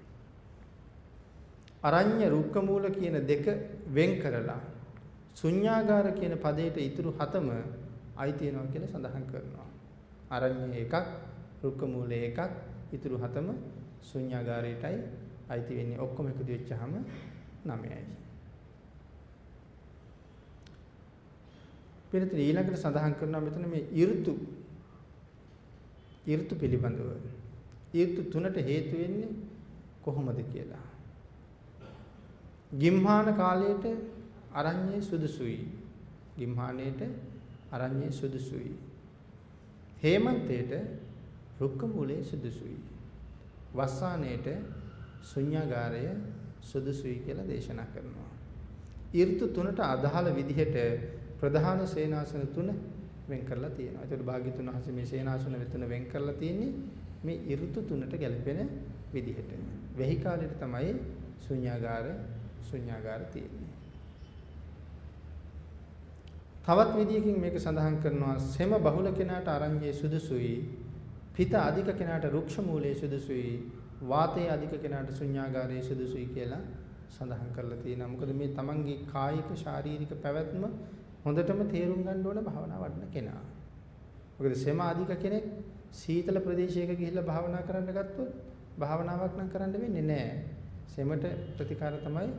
අරඤ්‍ය රුක්ක මූල කියන දෙක වෙන් කරලා ශුන්‍යාගාර කියන පදයට ඉතුරු හතම අයිති වෙනවා කියලා සඳහන් කරනවා. අරඤ්‍ය එකක්, රුක්ක මූල එකක්, ඉතුරු හතම ශුන්‍යාගාරයටයි අයිති වෙන්නේ. ඔක්කොම එකතු වෙච්චාම 9යි. පිළිතුර ඊළඟට සඳහන් කරනවා මෙතන මේ ඍතු ඍතු පිළිබඳව. ඍතු තුනට හේතු වෙන්නේ කොහොමද කියලා. ගිම්හාන කාලයට අරඤ්ඤේ සුදුසුයි. ගිම්හානයේට අරඤ්ඤේ සුදුසුයි. හේමන්තයට රුක්ක මූලයේ සුදුසුයි. වස්සානයේට ශුන්‍යාගාරය සුදුසුයි කියලා දේශනා කරනවා. ඍතු තුනට අදාළ විදිහට ප්‍රධාන සේනාසන තුන වෙන් කරලා තියෙනවා. ඒකට භාග්‍යතුන් වහන්සේ මේ සේනාසන වෙතුන වෙන් කරලා තියෙන්නේ මේ ඍතු තුනට ගැලපෙන විදිහට. වෙහි කාලෙට තමයි ශුන්‍යාගාර ශුන්‍යාගාර තියෙන්නේ. තවත් විදියකින් මේක සඳහන් කරනවා සෙම බහුල කෙනාට අරඤ්ඤේ සුදුසුයි පිත අධික කෙනාට රුක්ෂ මූලයේ සුදුසුයි වාතයේ අධික කෙනාට ශුන්‍යාගාරයේ සුදුසුයි කියලා සඳහන් කරලා තියෙනවා. මොකද මේ තමන්ගේ කායික ශාරීරික පැවැත්ම හොඳටම තේරුම් ගන්න ඕන භාවනා වඩන කෙනා. මොකද සෙම අධික කෙනෙක් සීතල ප්‍රදේශයක ගිහිල්ලා භාවනා කරන්න ගත්තොත් භාවනාවක් නම් කරන්න වෙන්නේ නැහැ. සෙමට ප්‍රතිකාර තමයි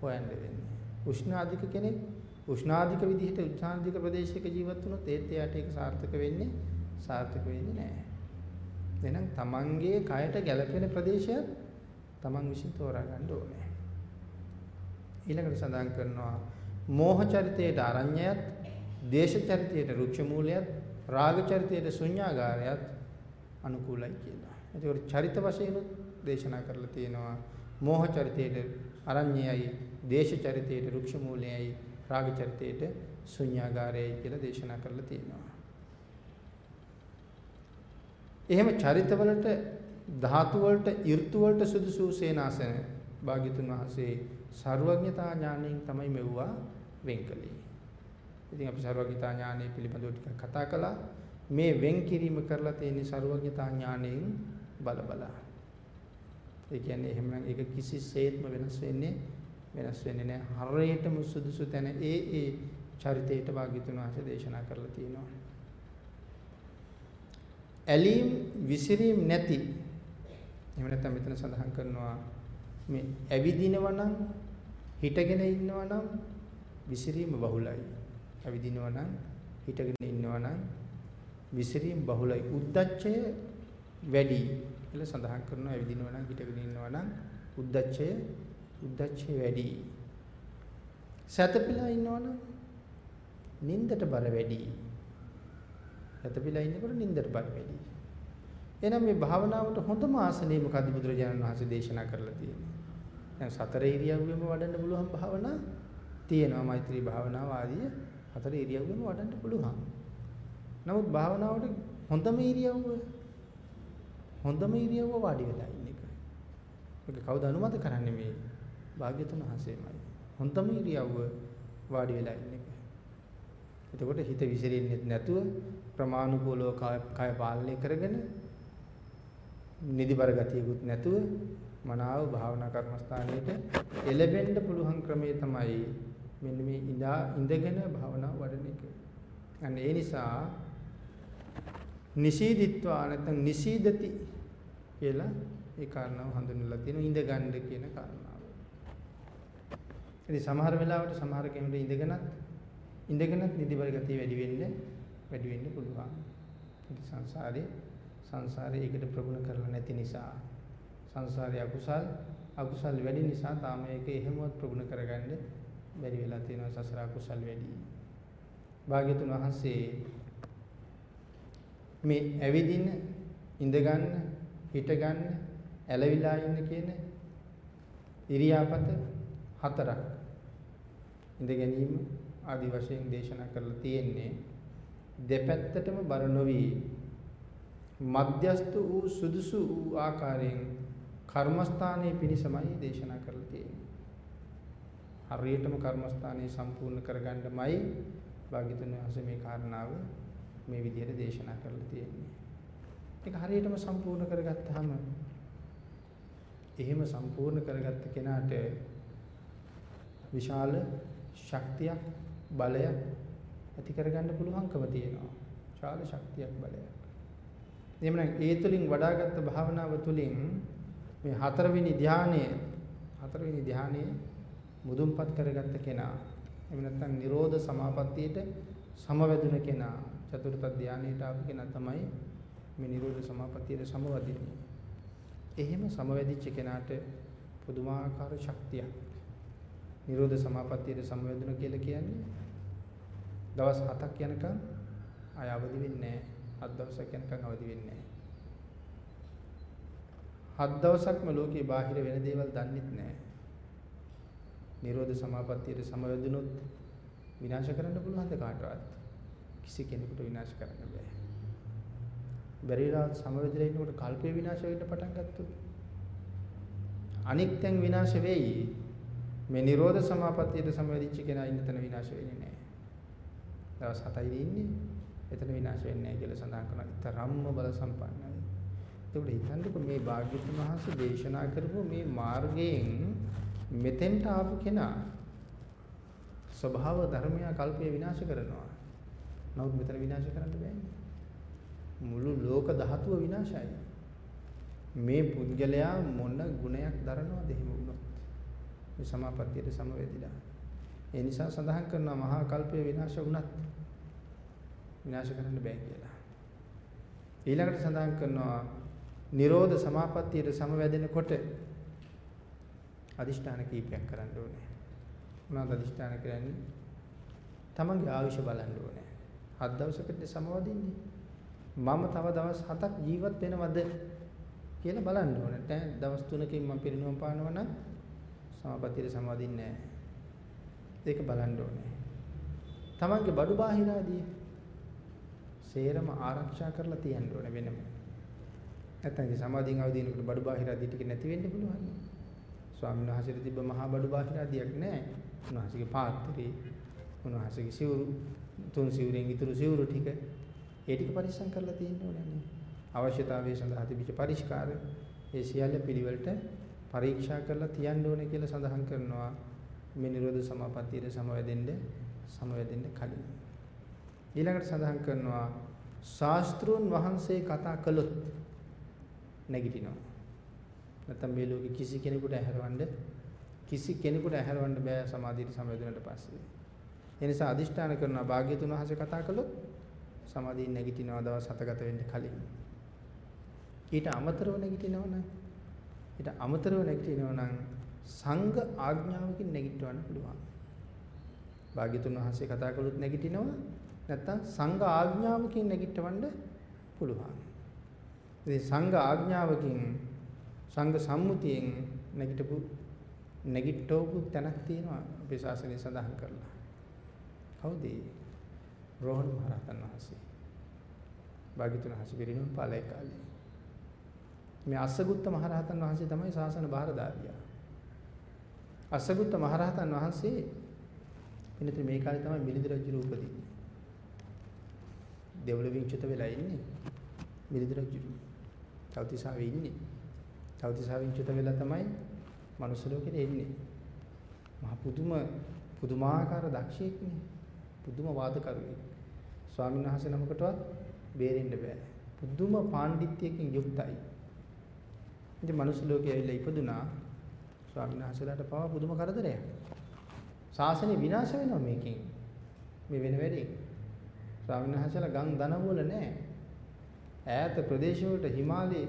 හොයන්න වෙන්නේ. උෂ්ණ අධික කෙනෙක් උෂ්ණාධික විදිහට උච්ඡාන්ධික ප්‍රදේශයක ජීවත් වුණොත් ඒත් එයාට ඒක සාර්ථක වෙන්නේ සාර්ථක වෙන්නේ නැහැ. එහෙනම් තමන්ගේ කයට ගැළපෙන ප්‍රදේශයක් තමන් විසින් තෝරා ගන්න ඕනේ. ඊළඟට සඳහන් කරනවා මෝහ චරිතයට අරඤ්‍යයත්, දේශ චරිතයට රුක්ෂ මූලයත්, රාග චරිතයට ශුන්‍යාගාරයත්, අනුකූලයි කියලා. ඒකෝට චරිත වශයෙන් දේශනා කරලා තියෙනවා මෝහ චරිතයට අරඤ්‍යයයි, දේශ චරිතයට රුක්ෂ මූලයයි, රාග චරිතයට ශුන්‍යාගාරයයි කියලා දේශනා කරලා තියෙනවා. එහෙම චරිතවලට ධාතු වලට, ඍතු වලට සුදුසු සේනාසන භාග්‍යතුන් වහන්සේ ਸਰවඥතා ඥාණයෙන් තමයි මෙව්වා වෙන් කළේ. ඉතින් අපි ਸਰවඥතා ඥාණය පිළිබඳව ටිකක් කතා කළා. මේ වෙන් කිරීම කරලා තියෙන ਸਰවඥතා ඥාණයෙන් බලබලා. ඒ කියන්නේ එහෙමනම් ඒක කිසිසේත්ම වෙනස් වෙන්නේ වෙනස් වෙන්නේ නැහැ. හරියටම සුදුසු තැන ඒ ඒ චරිතයට භාග්‍යතුන් වහන්සේ දේශනා කරලා තියෙනවා. ඇලීම් විසිරීම් නැති එහෙම නැත්නම් මෙතන සඳහන් කරනවා මේ ඇවිදිනවා නම් හිටගෙන ඉන්නවා නම් විසිරීම බහුලයි. ඇවිදිනවා නම් හිටගෙන ඉන්නවා නම් විසිරීම බහුලයි. උද්දච්චය වැඩි කියලා සඳහන් කරනවා. ඇවිදිනවා නම් හිටගෙන ඉන්නවා නම් උද්දච්චය උද්දච්චය වැඩි. සැතපීලා ඉන්නවා නම් නින්දට බර වැඩි. සැතපීලා ඉන්නකොට නින්දට බර වැඩි. එහෙනම් මේ භාවනාවට හොඳම ආසනය මොකද්ද බුදුරජාණන් වහන්සේ දේශනා කරලා තියෙන්නේ? දැන් සතර ඉරියව්වෙම වඩන්න පුළුවන් භාවනා තියෙනවා. මෛත්‍රී භාවනාව ආදී හතර ඉරියව්වෙම වඩන්න පුළුවන්. නමුත් භාවනාවට හොඳම ඉරියව්ව හොඳම ඉරියව්ව වාඩි වෙලා ඉන්න එක. මේක කවුද අනුමත කරන්නේ මේ භාග්‍යතුන් වහන්සේමයි. හොඳම ඉරියව්ව වාඩි වෙලා ඉන්න එක. එතකොට හිත විසිරෙන්නේ නැතුව ප්‍රමාණිකෝලව කය පාලනය කරගෙන නිදිබර ගතියකුත් නැතුව මනාව භාවනා කර්මස්ථානයේට එළබෙන්න පුළුවන් ක්‍රමය තමයි මෙන්න මේ ඉඳා ඉඳගෙන භාවනාව වඩන එක. අන්න ඒ නිසා නිසීදිත්වා නැත්නම් නිසීදති කියලා ඒ කාරණාව හඳුන්වලා තියෙනවා ඉඳ ගන්න කියන කාරණාව. ඉතින් සමහර වෙලාවට සමහර කෙනෙකුට ඉඳගෙනත් ඉඳගෙනත් නිදිබර ගතිය වැඩි වෙන්න වැඩි වෙන්න පුළුවන්. ඉතින් සංසාරේ සංසාරේ ඒකට ප්‍රගුණ කරලා නැති නිසා සංසාරේ අකුසල් අකුසල් වැඩි නිසා තාම ඒක එහෙමවත් ප්‍රගුණ කරගන්න බැරි වෙලා තියෙනවා සසර අකුසල් වැඩි. භාග්‍යතුන් වහන්සේ මේ ඇවිදින ඉඳ ගන්න හිට ගන්න ඇලවිලා ඉන්න කියන ඉරියාපත හතරක් ඉඳ ගැනීම ආදි වශයෙන් දේශනා කරලා තියෙන්නේ දෙපැත්තටම බර නොවි මධ්‍යස්ත වූ සුදුසු වූ ආකාරයෙන් කර්මස්ථානයේ පිණිසමයි දේශනා කරලා තියෙන්නේ. හරියටම කර්මස්ථානයේ සම්පූර්ණ කරගන්නමයි භාග්‍යතුන් වහන්සේ මේ කාරණාව මේ විදිහට දේශනා කරලා තියෙන්නේ. ඒක හරියටම සම්පූර්ණ කරගත්තාම එහෙම සම්පූර්ණ කරගත්ත කෙනාට විශාල ශක්තියක් බලයක් ඇති කරගන්න පුළුවන්කම තියෙනවා. විශාල ශක්තියක් බලයක්. එhmenan ඒ තුලින් වඩාගත් භාවනාව තුලින් මේ හතරවෙනි ධානය හතරවෙනි ධානයේ මුදුන්පත් කරගත්ත කෙනා එහෙම නැත්නම් Nirodha Samapattiyට සමවැදුන කෙනා චතුර්ථ ධානයට ආපු කෙනා තමයි මේ Nirodha Samapattiyට සමවදින්නේ. එහෙම සමවැදිච්ච කෙනාට පුදුමාකාර ශක්තියක් Nirodha Samapattiyට සමවැදුන කියලා කියන්නේ දවස් 7ක් යනකම් ආය අවදි වෙන්නේ නැහැ. හත් දවසක් යනකම් අවදි වෙන්නේ නැහැ. හත් දවසක්ම ලෝකේ බාහිර වෙන දේවල් දන්නෙත් නැහැ. නිරෝධ සමාපත්තියට සමවැදුනොත් විනාශ කරන්න පුළුවන්ද කාටවත්? කිසි කෙනෙකුට විනාශ කරන්න බෑ. බැරිලා සමවැදලා ඉන්නකොට කල්පේ විනාශ වෙන්න පටන් ගත්තොත් අනික් තැන් විනාශ වෙයි. මේ නිරෝධ සමාපත්තියට සමවැදිච්ච කෙනා ඉන්න තැන විනාශ වෙන්නේ නැහැ. දවස් 7යි ඉන්නේ. එතන විනාශ වෙන්නේ නැහැ කියලා සඳහන් කරනවා. තරම්ම බල සම්පන්නයි. ඒකට හිතන්නකො මේ භාග්‍යතුන් වහන්සේ දේශනා කරපු මේ මාර්ගයෙන් මෙතෙන්ට ආපු කෙනා ස්වභාව ධර්මය කල්පය විනාශ කරනවා. නමුත් මෙතන විනාශ කරන්න බෑනේ. මුළු ලෝක ධාතුව විනාශයි. මේ පුද්ගලයා මොන ගුණයක් දරනවද එහෙම වුණොත්? මේ සමාපත්තියට සමවැදිලා. ඒ නිසා සඳහන් කරනවා මහා කල්පය විනාශ වුණත් විනාශ කරන්න බෑ කියලා. ඊළඟට සඳහන් කරනවා Nirodha Samapattiයට සමවැදෙනකොට අදිෂ්ඨාන කීපයක් කරන්න ඕනේ. මොනවද අදිෂ්ඨාන කරන්නේ? තමන්ගේ ආයුෂ බලන්න ඕනේ. හත් දවසකට සමවදින්නේ. මම තව දවස් 7ක් ජීවත් වෙනවද කියලා බලන්න ඕනේ. දැන් දවස් 3කින් මම පිරිනුවම් පානවා නම් සමාපත්තියට සමාදින්නේ නැහැ. ඒක බලන්න ඕනේ. තමන්ගේ බඩු බාහිරාදී සේරම ආරක්ෂා කරලා තියන්න ඕනේ වෙනම. නැත්නම් ඉතින් සමාධියෙන් අවදීනකට බඩු බාහිරාදී ටික නැති වෙන්න පුළුවන්. ස්වාමීන් වහන්සේට තිබ්බ මහා බඩු බාහිරාදියක් නැහැ. උන්වහන්සේගේ පාත්‍රේ, උන්වහන්සේගේ සිවුරු, තුන් සිවුරෙන් ඉතුරු සිවුරු ටික ඒ ටික පරිස්සම් කරලා තියෙන්න ඕනේ නේ. අවශ්‍යතාවය සඳහා තිබිච්ච පරිස්කාර ඒ සියල්ල පිළිවෙලට පරීක්ෂා කරලා තියන්න ඕනේ කියලා සඳහන් කරනවා. මේ නිරෝධ සමාපත්තියට සමවැදෙන්න සමවැදෙන්න කලින්. ඊළඟට සඳහන් කරනවා ශාස්ත්‍රුන් වහන්සේ කතා කළොත් නැගිටිනවා. නැත්තම් මේ ලෝකෙ කිසි කෙනෙකුට ඇහැරවන්න කිසි කෙනෙකුට ඇහැරවන්න බෑ සමාධියට සමවැදුනට පස්සේ. ඒ නිසා අදිෂ්ඨාන කරනවා භාග්‍යතුන් වහන්සේ කතා කළොත් සමාධියෙන් නැගිටිනවා දවස් 7 ගත වෙන්න කලින්. ඊට අමතරව නැගිටිනවා නම් ඊට අමතරව නැගිටිනවා නම් සංඝ ආඥාවකින් නැගිටවන්න පුළුවන්. භාග්‍යතුන් වහන්සේ කතා කළොත් නැගිටිනවා නැත්තම් සංඝ ආඥාවකින් නැගිටවන්න පුළුවන්. ඉතින් සංඝ ආඥාවකින් සංඝ සම්මුතියෙන් නැගිටපු නැගිටවපු තැනක් තියෙනවා අපේ ශාසනය සඳහන් කරලා. කවුද රෝහණ මහරහතන් වහන්සේ. භාග්‍යතුන් වහන්සේ පිරිනුම් පාලේ කාලේ. මේ අස්සගුත්ත මහරහතන් වහන්සේ තමයි ශාසන බාරදාරියා. අස්සගුත්ත මහරහතන් වහන්සේ වෙනතර මේ කාලේ තමයි මිලිඳු රජු උපදින්නේ. දෙව්ලොවින් චුත වෙලා ඉන්නේ මිලිඳු රජු. චෞතිසාවේ ඉන්නේ. චෞතිසාවෙන් චුත වෙලා තමයි මනුස්ස ලෝකෙට එන්නේ. මහ පුදුම පුදුමාකාර දක්ෂයෙක්නේ. පුදුම වාදකරුවෙක්. ස්වාමීන් වහන්සේ නමකටවත් බේරෙන්න බෑ. පුදුම පාණ්ඩිත්‍යයෙන් යුක්තයි. ඉතින් මනුස්ස ලෝකයේ ඇවිල්ලා ඉපදුනා ස්වාමීන් වහන්සේලාට පවා පුදුම කරදරයක්. ශාසනය විනාශ වෙනවා මේකෙන්. මේ වෙන වැඩේ. ස්වාමීන් වහන්සේලා ගම් දනවල නැහැ. ඈත ප්‍රදේශවලට හිමාලයේ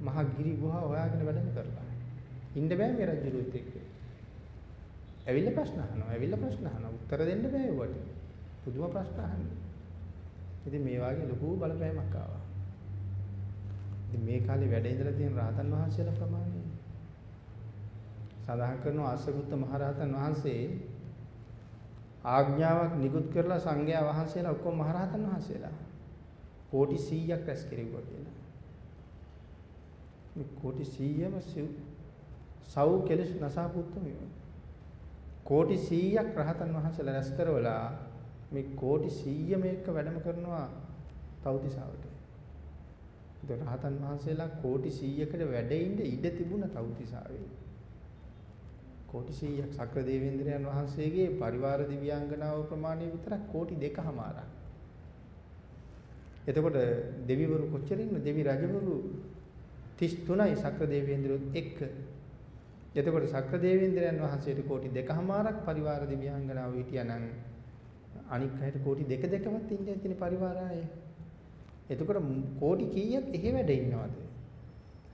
මහ ගිරි ගුහා හොයාගෙන වැඩම කරලා. ඉන්න බෑ මේ රජුරුත් එක්ක. ඇවිල්ලා ප්‍රශ්න අහනවා. ඇවිල්ලා ප්‍රශ්න අහනවා. උත්තර දෙන්න බෑ ඒවට. පුදුම ප්‍රශ්න අහන්නේ. ඉතින් මේ වාගේ ලොකු බලපෑමක් ආවා. ඉතින් මේ කාලේ වැඩ ඉඳලා තියෙන රහතන් වහන්සේලා ප්‍රමාණය සඳහන් කරනවා අසගුත්ත මහරහතන් වහන්සේ ආඥාවක් නිකුත් කරලා සංඝයා වහන්සේලා ඔක්කොම මහරහතන් වහන්සේලා කෝටි 100ක් රැස් කෙරෙව්වා කියලා. මේ කෝටි 100ම සව් කෙලස් නසාපුත්තම කෝටි 100ක් රහතන් වහන්සේලා රැස් කරවලා මේ කෝටි 100ම එක්ක වැඩම කරනවා තවතිසාවට. ඒක රහතන් වහන්සේලා කෝටි 100කට වැඩ ඉඳ ඉඩ තිබුණ තවතිසාවේ. කෝටි 100ක් සක්‍ර දේවේන්ද්‍රයන් වහන්සේගේ පරිවාර දිව්‍යාංගනාව ප්‍රමාණය විතරක් කෝටි දෙකමාරක්. එතකොට දෙවිවරු කොච්චර ඉන්න දෙවි රජවරු 33යි සක්‍ර දේවේන්ද්‍රයොත් එක්ක. එතකොට සක්‍ර දේවේන්ද්‍රයන් වහන්සේට කෝටි දෙකමාරක් පරිවාර දිව්‍යාංගනාව හිටියානම් අනික් අයට කෝටි දෙක දෙකවත් ඉන්න ඇතිනේ පරිවාර අය. එතකොට කෝටි කීයක් එහෙ වැඩ ඉන්නවද?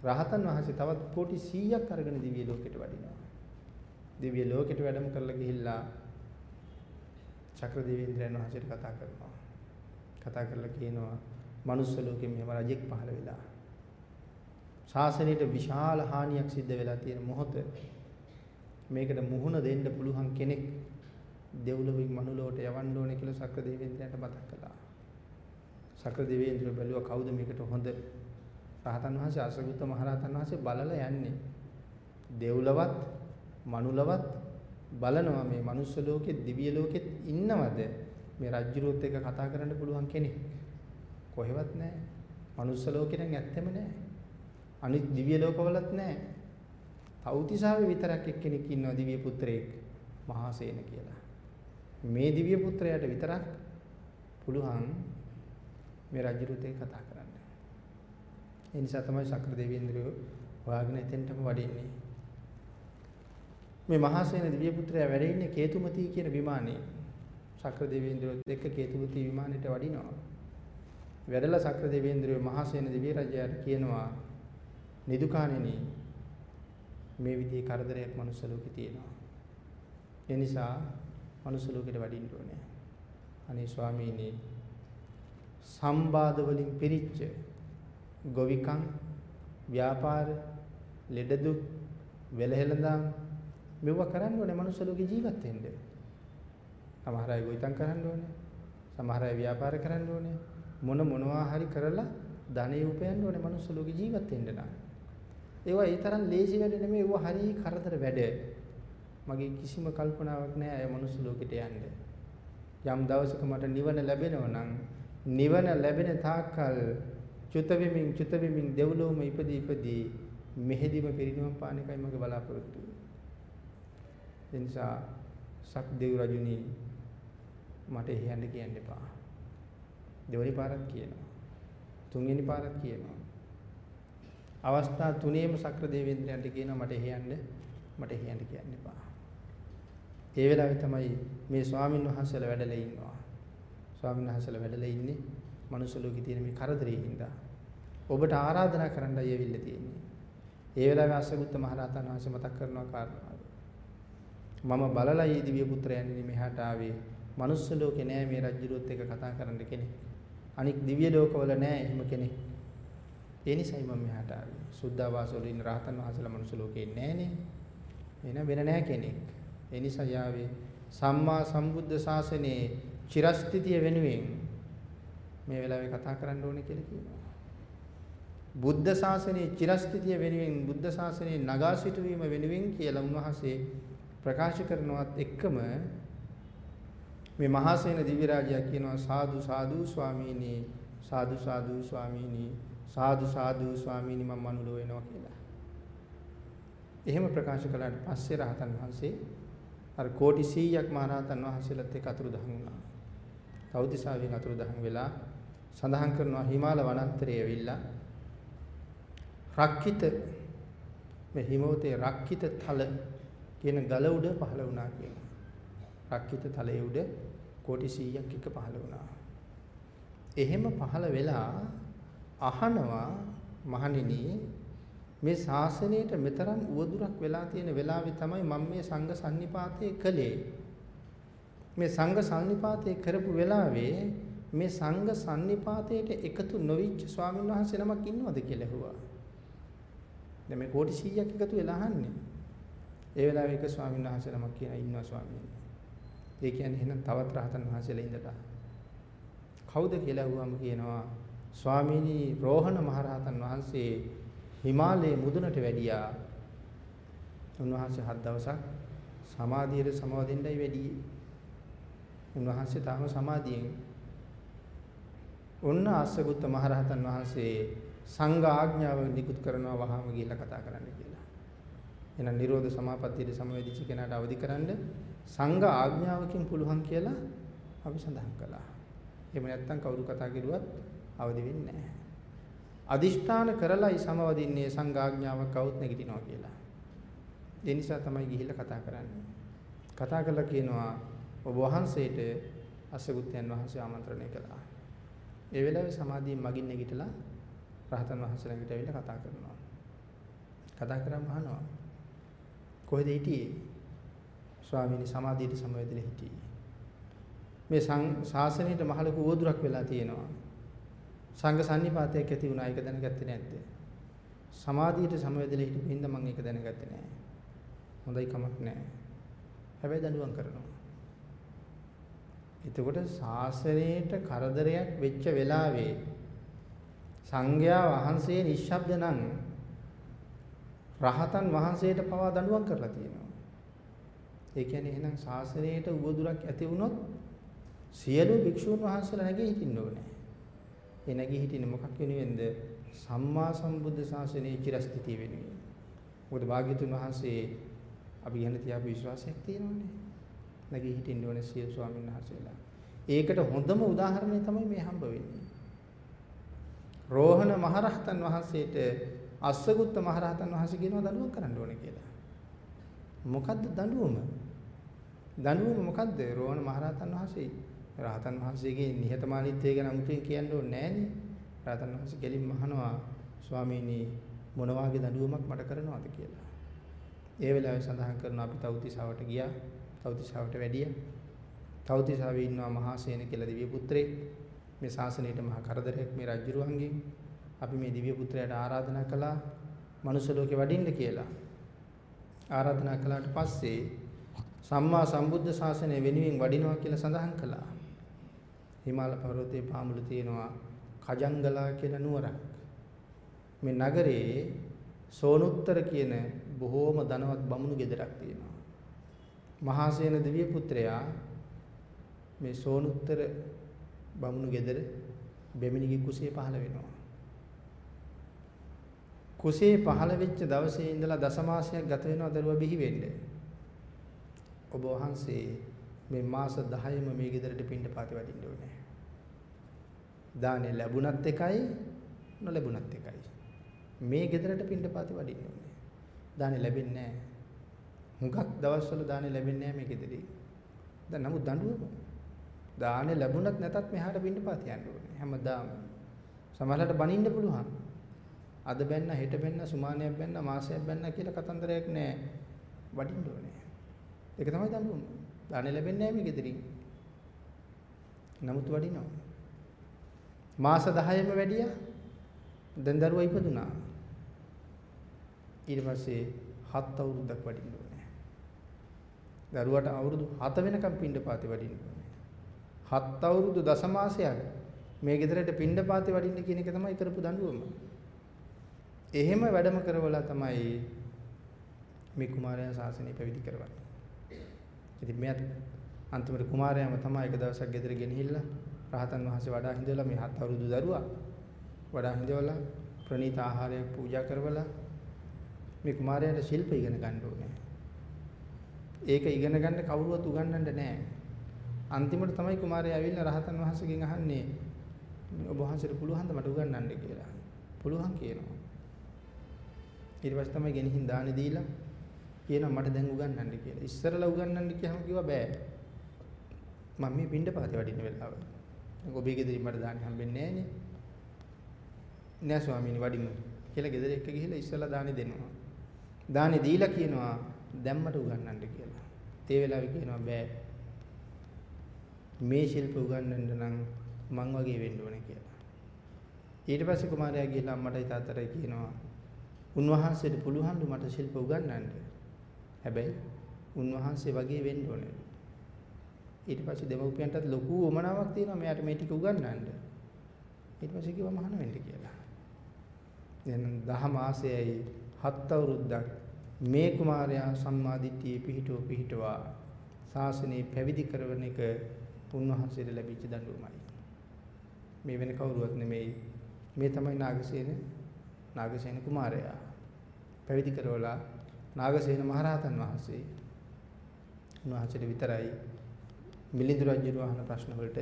රහතන් වහන්සේ තවත් කෝටි 100ක් අරගෙන දිව්‍ය ලෝකෙට වඩිනවා. දිව්‍ය ලෝකෙට වැඩම කරලා ගිහිල්ලා චක්‍ර දේවේන්ද්‍රයන් වහන්සේට කතා කරනවා. කතා කරලා කියනවා මනුස්ස ලෝකෙ මෙහෙම රජෙක් පහළ වෙලා. ශාසනයට විශාල හානියක් සිද්ධ වෙලා තියෙන මොහොත මේකට මුහුණ දෙන්න පුළුවන් කෙනෙක් දෙව්ලොවින් මනුලොවට යවන්න ඕනේ කියලා සක්‍ර දේවේන්ද්‍රයන්ට මතක් කළා. සක්‍ර දේවේන්ද්‍ර බැලුවා කවුද මේකට හොඳ? රහතන් වහන්සේ අසගුත්ත මහරහතන් වහන්සේ බලලා යන්නේ. දෙව්ලොවත් මනුලවත් බලනවා මේ මනුස්ස ලෝකෙත් දිව්‍ය ලෝකෙත් ඉන්නවද? මේ රජ්ජුරුවත් එක්ක කතා කරන්න පුළුවන් කෙනෙක්. කොහෙවත් නැහැ. මනුස්ස ලෝකෙ නම් ඇත්තෙම නැහැ. අනිත් දිව්‍ය ලෝකවලත් නැහැ. තවුතිසාවේ විතරක් එක්කෙනෙක් ඉන්නවා දිව්‍ය පුත්‍රයෙක්. මහාසේන කියලා. මේ දිව්‍ය පුත්‍රයාට විතරක් පුළුවන් මේ රජ්ජුරුවත් එක්ක කතා කරන්න ඒ නිසා තමයි ශක්‍ර දෙවියන්ද්‍රයෝ හොයාගෙන එතෙන්ටම වඩින්නේ මේ මහාසේන දිව්‍ය පුත්‍රයා වැඩ ඉන්නේ කේතුමති කියන විමානයේ. ශක්‍ර දෙවියන්ද්‍රයොත් එක්ක කේතුමති විමානෙට වඩිනවා. වැඩලා ශක්‍ර දෙවියන්ද්‍රයෝ මහාසේන දිව්‍ය රජයාට කියනවා නිදුකාණෙනි මේ විදිහේ කරදරයක් මනුස්ස ලෝකේ තියෙනවා. ඒ නිසා මනුස්ස ලෝකෙට වඩින්න ඕනේ. අනේ ස්වාමීනි සම්බාධ වලින් පිරිච්ච ගොවිකම් ව්‍යාපාර ලෙඩ දුක් වෙලහෙළඳාම් මෙව කරන්න ඕනේ මනුස්ස ලෝකේ ජීවත් වෙන්න. සමහර අය ගොවිතැන් කරන්න ඕනේ. සමහර අය ව්‍යාපාර කරන්න ඕනේ. මොන මොනවා හරි කරලා ධනෙ උපයන්න ඕනේ මනුස්ස ලෝකේ ජීවත් වෙන්න නම්. ඒවා ඒ තරම් ලේසි වැඩ නෙමෙයි ඒවා හරි කරදර වැඩ. මගේ කිසිම කල්පනාවක් නැහැ අය මනුස්ස ලෝකෙට යන්න. යම් දවසක මට නිවන ලැබෙනවා නම් නිවන ලැබෙන තාක්කල් චුත වෙමින් චුත වෙමින් දෙව්ලොවම ඉපදී ඉපදී මෙහෙදිම පිරිනිවන් පාන එකයි මගේ බලාපොරොත්තුව. ඒ නිසා සක්දේව් රජුනි මට එහෙයන්ද කියන්න එපා. දෙවනි පාරක් කියනවා. තුන්වෙනි පාරක් කියනවා. අවස්ථා තුනේම සක්‍ර දෙවියන්ට කියනවා මට එහෙයන්ද මට එහෙයන්ද කියන්න එපා. ඒ වෙලාවේ තමයි මේ ස්වාමින් වහන්සේලා වැඩලා ඉන්නවා. ස්වාමින් වහන්සේලා වැඩලා ඉන්නේ මනුස්ස ලෝකේ තියෙන මේ කරදරේ හින්දා. ඔබට ආරාධනා කරන්නයි ඇවිල්ලා තියෙන්නේ. ඒ වෙලාවේ අසගුත්ත මහරහතන් වහන්සේ මතක් කරනවා කාරණාව. මම බලලා මේ දිව්‍ය පුත්‍රයන් මෙහාට ආවේ මනුස්ස ලෝකේ නෑ මේ රජුරුවත් එක්ක කතා කරන්න කෙනෙක්. අනික් දිව්‍ය ලෝකවල නෑ එහෙම කෙනෙක්. ඒ නිසායි මම මෙහාට ආවේ. සුද්ධාවාස වල ඉන්න රහතන් වහන්සේලා මනුස්ස ලෝකේ නෑනේ. එන වෙන නෑ කෙනෙක්. ඒ නිසා යාවේ සම්මා සම්බුද්ධ ශාසනයේ චිරස්ථිතිය වෙනුවෙන් මේ වෙලාවේ කතා කරන්න ඕනේ කියලා කියනවා. බුද්ධ ශාසනයේ චිරස්ථිතිය වෙනුවෙන් බුද්ධ ශාසනයේ නගා සිටුවීම වෙනුවෙන් කියලා උන්වහන්සේ ප්‍රකාශ කරනවත් එක්කම මේ මහසේන දිව්‍ය රාජයා කියනවා සාදු සාදු ස්වාමීනි සාදු සාදු ස්වාමීනි සාදු සාදු ස්වාමීනි මම මනුලෝ වෙනවා කියලා. එහෙම ප්‍රකාශ කළාට පස්සේ රහතන් වහන්සේ අර කෝටි 100ක් මහරහතන් වහන්සේලාත් එක්ක අතුරුදහන් වුණා. තවුතිසාවෙන් අතුරුදහන් වෙලා සඳහන් කරනවා හිමාල වනාන්තරයේ ඇවිල්ලා රක්කිත මේ හිමවතේ රක්කිත තල කියන ගල උඩ පහළ වුණා කියලා. රක්කිත තලයේ උඩ කෝටි 100ක් එක පහළ වුණා. එහෙම පහළ වෙලා අහනවා මහණෙනි මේ ශාසනයට මෙතරම් උවදුරක් වෙලා තියෙන වෙලාවේ තමයි මම මේ සංඝ සන්නිපාතය කළේ. මේ සංඝ සන්නිපාතය කරපු වෙලාවේ මේ සංඝ සන්නිපාතයට එකතු නොවිච්ච ස්වාමීන් වහන්සේ නමක් ඉන්නවද කියලා ඇහුවා. දැන් මේ කෝටි 100ක් එකතු වෙලා අහන්නේ. ඒ වෙලාවේ එක ස්වාමීන් වහන්සේ නමක් කියන ඉන්නවා ස්වාමීන්. ඒ කියන්නේ එහෙනම් තවත් රහතන් වහන්සේලා ඉඳලා. කවුද කියලා අහුවම කියනවා ස්වාමීනි රෝහණ මහරහතන් වහන්සේ හිමාලයේ මුදුනට වැඩියා. උන්වහන්සේ හත් දවසක් සමාධියට සමවදින්නයි වැඩියේ. උන්වහන්සේ තාම සමාධියෙන්. ඔන්න අස්සගුත්ත මහරහතන් වහන්සේ සංඝ ආඥාව නිකුත් කරනවා වහාම ගිහිල්ලා කතා කරන්න කියලා. එහෙනම් නිරෝධ සමාපත්තියේ සමවැදිච්ච කෙනාට අවදි කරන්න සංඝ ආඥාවකින් පුළුවන් කියලා අපි සඳහන් කළා. එහෙම නැත්නම් කවුරු කතා කරුවත් අවදි වෙන්නේ නැහැ. අදිෂ්ඨාන කරලායි සමවදින්නේ සංඝාඥාවක් කවුත් නැගිටිනවා කියලා. ඒ නිසා තමයි ගිහිල්ලා කතා කරන්නේ. කතා කළා කියනවා ඔබ වහන්සේට අසගුත්යන් වහන්සේ ආමන්ත්‍රණය කළා. ඒ වෙලාවේ සමාධියෙන් මගින් නැගිටලා රහතන් වහන්සේ ළඟට ඇවිල්ලා කතා කරනවා. කතා කරාම අහනවා. කොහෙද හිටියේ? ස්වාමීනි සමාධියට සමවැදලා හිටියේ. මේ ශාසනයට මහලක උවදුරක් වෙලා තියෙනවා. සංඝ සන්නිපාතයක් ඇති වුණා ඒක දැනගත්තේ නැද්ද? සමාධියට සමවැදලා හිටපු හින්දා මම ඒක දැනගත්තේ නැහැ. හොඳයි කමක් නැහැ. හැබැයි දඬුවම් කරනවා. එතකොට ශාසනයට කරදරයක් වෙච්ච වෙලාවේ සංඝයා වහන්සේ නිශ්ශබ්ද නම් රහතන් වහන්සේට පවා දඬුවම් කරලා තියෙනවා. ඒ කියන්නේ එහෙනම් ශාසනයට උවදුරක් ඇති වුණොත් සියලු භික්ෂුන් වහන්සේලා නැගී හිටින්න ඕනේ. ඒ නැගී හිටින්නේ මොකක් වෙනුවෙන්ද? සම්මා සම්බුද්ධ ශාසනයේ චිරස්ථිතිය වෙනුවෙන්. මොකද භාග්‍යතුන් වහන්සේ අපි ගැන තියාපු විශ්වාසයක් තියෙනවානේ. නැගී හිටින්න ඕනේ සියලු ස්වාමීන් වහන්සේලා. ඒකට හොඳම උදාහරණය තමයි මේ හම්බ වෙන්නේ. රෝහණ මහරහතන් වහන්සේට අස්සගුත්ත මහරහතන් වහන්සේ කියනවා දඬුවම් කරන්න ඕනේ කියලා. මොකද්ද දඬුවම? දඬුවම මොකද්ද? රෝහණ මහරහතන් වහන්සේ රහතන් වහන්සේගේ නිහතමානීත්වය ගැන අමුතුවෙන් කියන්න ඕනේ නෑනේ. රහතන් වහන්සේ කෙලින්ම අහනවා ස්වාමීනි මොන වගේ දඬුවමක් මට කරනවද කියලා. ඒ වෙලාවේ සඳහන් කරනවා අපි තවුතිසාවට ගියා. තවුතිසාවට වැඩියා. තවුතිසාවේ ඉන්නවා මහා සේන කියලා දිව්‍ය පුත්‍රයෙක්. මේ ශාසනයට මහා කරදරයක් මේ රජුරුවන්ගෙන් අපි මේ දිව්‍ය පුත්‍රයාට ආරාධනා කළා මනුෂ්‍ය ලෝකේ වඩින්න කියලා. ආරාධනා කළාට පස්සේ සම්මා සම්බුද්ධ ශාසනය වෙනුවෙන් වඩිනවා කියලා සඳහන් කළා. හිමාල පර්වතයේ පාමුල තියෙනවා කජංගලා කියන නුවරක්. මේ නගරේ සෝනුත්තර කියන බොහෝම ධනවත් බමුණු ගෙදරක් තියෙනවා. මහාසේන දිව්‍ය පුත්‍රයා මේ සෝනුත්තර බමුණු ගෙදර බෙමිණිගේ කුසේ පහළ වෙනවා. කුසේ පහළ වෙච්ච දවසේ ඉඳලා දසමාසයක් ගත වෙනවා දරුවා බිහි වෙන්නේ. ඔබ වහන්සේ මේ මාස 10ම මේ ගෙදරට පින්ඩපාතේ වඩින්න ඕනේ. දානේ ලැබුණත් එකයි නොලැබුණත් එකයි. මේ ගෙදරට පින්ඩපාතේ වඩින්න ඕනේ. දානේ ලැබෙන්නේ නැහැ. හුඟක් දවස්වල දානේ ලැබෙන්නේ නැහැ මේ ගෙදරේ. දැන් නමුත් දඬුවම දානේ ලැබුණත් නැතත් මෙහාට පින්ඩපාත යන්න ඕනේ. හැමදාම. සමහරවිට බනින්න පුළුවන්. අද බැන්න හෙට බැන්න සුමානයක් බැන්න මාසයක් බැන්න කියලා කතන්දරයක් නැහැ. වඩින්න ඕනේ. ඒක තමයි දඬුවම. දානේ ලැබෙන්නේ නැහැ මේ ගෙදරින්. නමුත් වඩිනවා. මාස 10ම වැඩියා. දැන් දරුවා ඉපදුනා. ඊට පස්සේ හත් අවුරුද්දක් වඩින්න ඕනේ. දරුවට අවුරුදු 7 වෙනකම් පින්ඩපාතේ වඩින්න ඕනේ. හත් අවුරුදු දසමාසයක් මේ ගෙදරට පින්ඩපාතේ වඩින්න කියන එක තමයි කරපු දඬුවම. එහෙම වැඩම කරවලා තමයි මේ කුමාරයා ශාසනය පැවිදි කරවන්නේ. ඉතින් මෙයත් අන්තිමට කුමාරයාම තමයි එක දවසක් ගෙදර ගෙනහිල්ලා රහතන් වහන්සේ වඩා හිඳවලා මේ හත් අවුරුදු දරුවා වඩා හිඳවලා ප්‍රණීත ආහාරයක් පූජා කරවලා මේ කුමාරයාට ශිල්ප ඉගෙන ගන්න ඕනේ. ඒක ඉගෙන ගන්න කවුරුවත් උගන්වන්න නැහැ. අන්තිමට තමයි කුමාරයා ඇවිල්ලා රහතන් වහන්සේගෙන් අහන්නේ ඔබ වහන්සේට පුළුවන්ද මට උගන්වන්න කියලා. පුළුවන් කියනවා. ඊට පස්සේ තමයි ගෙනihin දානි දීලා කියනවා මට දැන් උගන්වන්න කියලා. ඉස්සරලා උගන්වන්න කියහම කිව්වා බෑ. මම මේ පින්ඩ පාතේ වඩින්න වෙලාව. ඔබේ ගෙදරින් මට දානි හම්බෙන්නේ නෑනේ. නෑ ස්වාමීනි වඩිමු කියලා ගෙදර එක්ක ගිහිල්ලා ඉස්සරලා දානි දෙනවා. දානි දීලා කියනවා දැම්මට උගන්වන්න කියලා. ඒ වෙලාවේ කියනවා බෑ. මේ ශිල්ප උගන්වන්න නම් මං වගේ වෙන්න ඕනේ කියලා. ඊට පස්සේ කුමාරයා ගිහිල්ලා අම්මටයි තාත්තටයි කියනවා උන්වහන්සේට පුළුවන්ලු මට ශිල්ප උගන්වන්න. හැබැයි උන්වහන්සේ වගේ වෙන්න ඕනේ. ඊට පස්සේ දෙමව්පියන්ටත් ලොකු උමනාවක් තියෙනවා මෙයාට මේ ටික උගන්වන්න. ඊට පස්සේ කිව්වා මහාන වෙන්න කියලා. දැන් දහ මාසයයි හත් අවුරුද්දක් මේ කුමාරයා සම්මාදිට්ඨියේ පිහිටුව පිහිටුවා ශාසනය පැවිදි කරවන එක උන්වහන්සේට ලැබිච්ච දඬුවමයි. මේ වෙන කවුරුවත් නෙමෙයි. මේ තමයි නාගසේන නාගසේන කුමාරයා. පැවිදි කරවලා නාගසේන මහරහතන් වහන්සේ උන්වහන්සේට විතරයි මිලිඳු රජු අහන ප්‍රශ්න වලට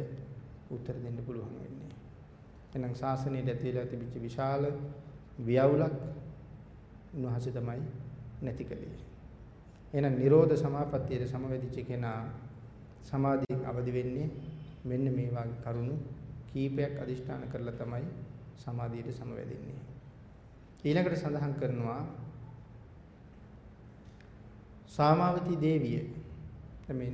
උත්තර දෙන්න පුළුවන් වෙන්නේ. එහෙනම් ශාසනයට ඇතිලා තිබිච්ච විශාල ව්‍යවුලක් උන්වහන්සේ තමයි නැති කළේ. එහෙනම් Nirodha Samapattiයේ සමවැදිච්ච කෙනා සමාධියෙන් අවදි වෙන්නේ මෙන්න මේ වගේ කරුණු කීපයක් අදිෂ්ඨාන කරලා තමයි සමාධියට සමවැදෙන්නේ. ඊළඟට සඳහන් කරනවා සාමාවතී දේවිය මේ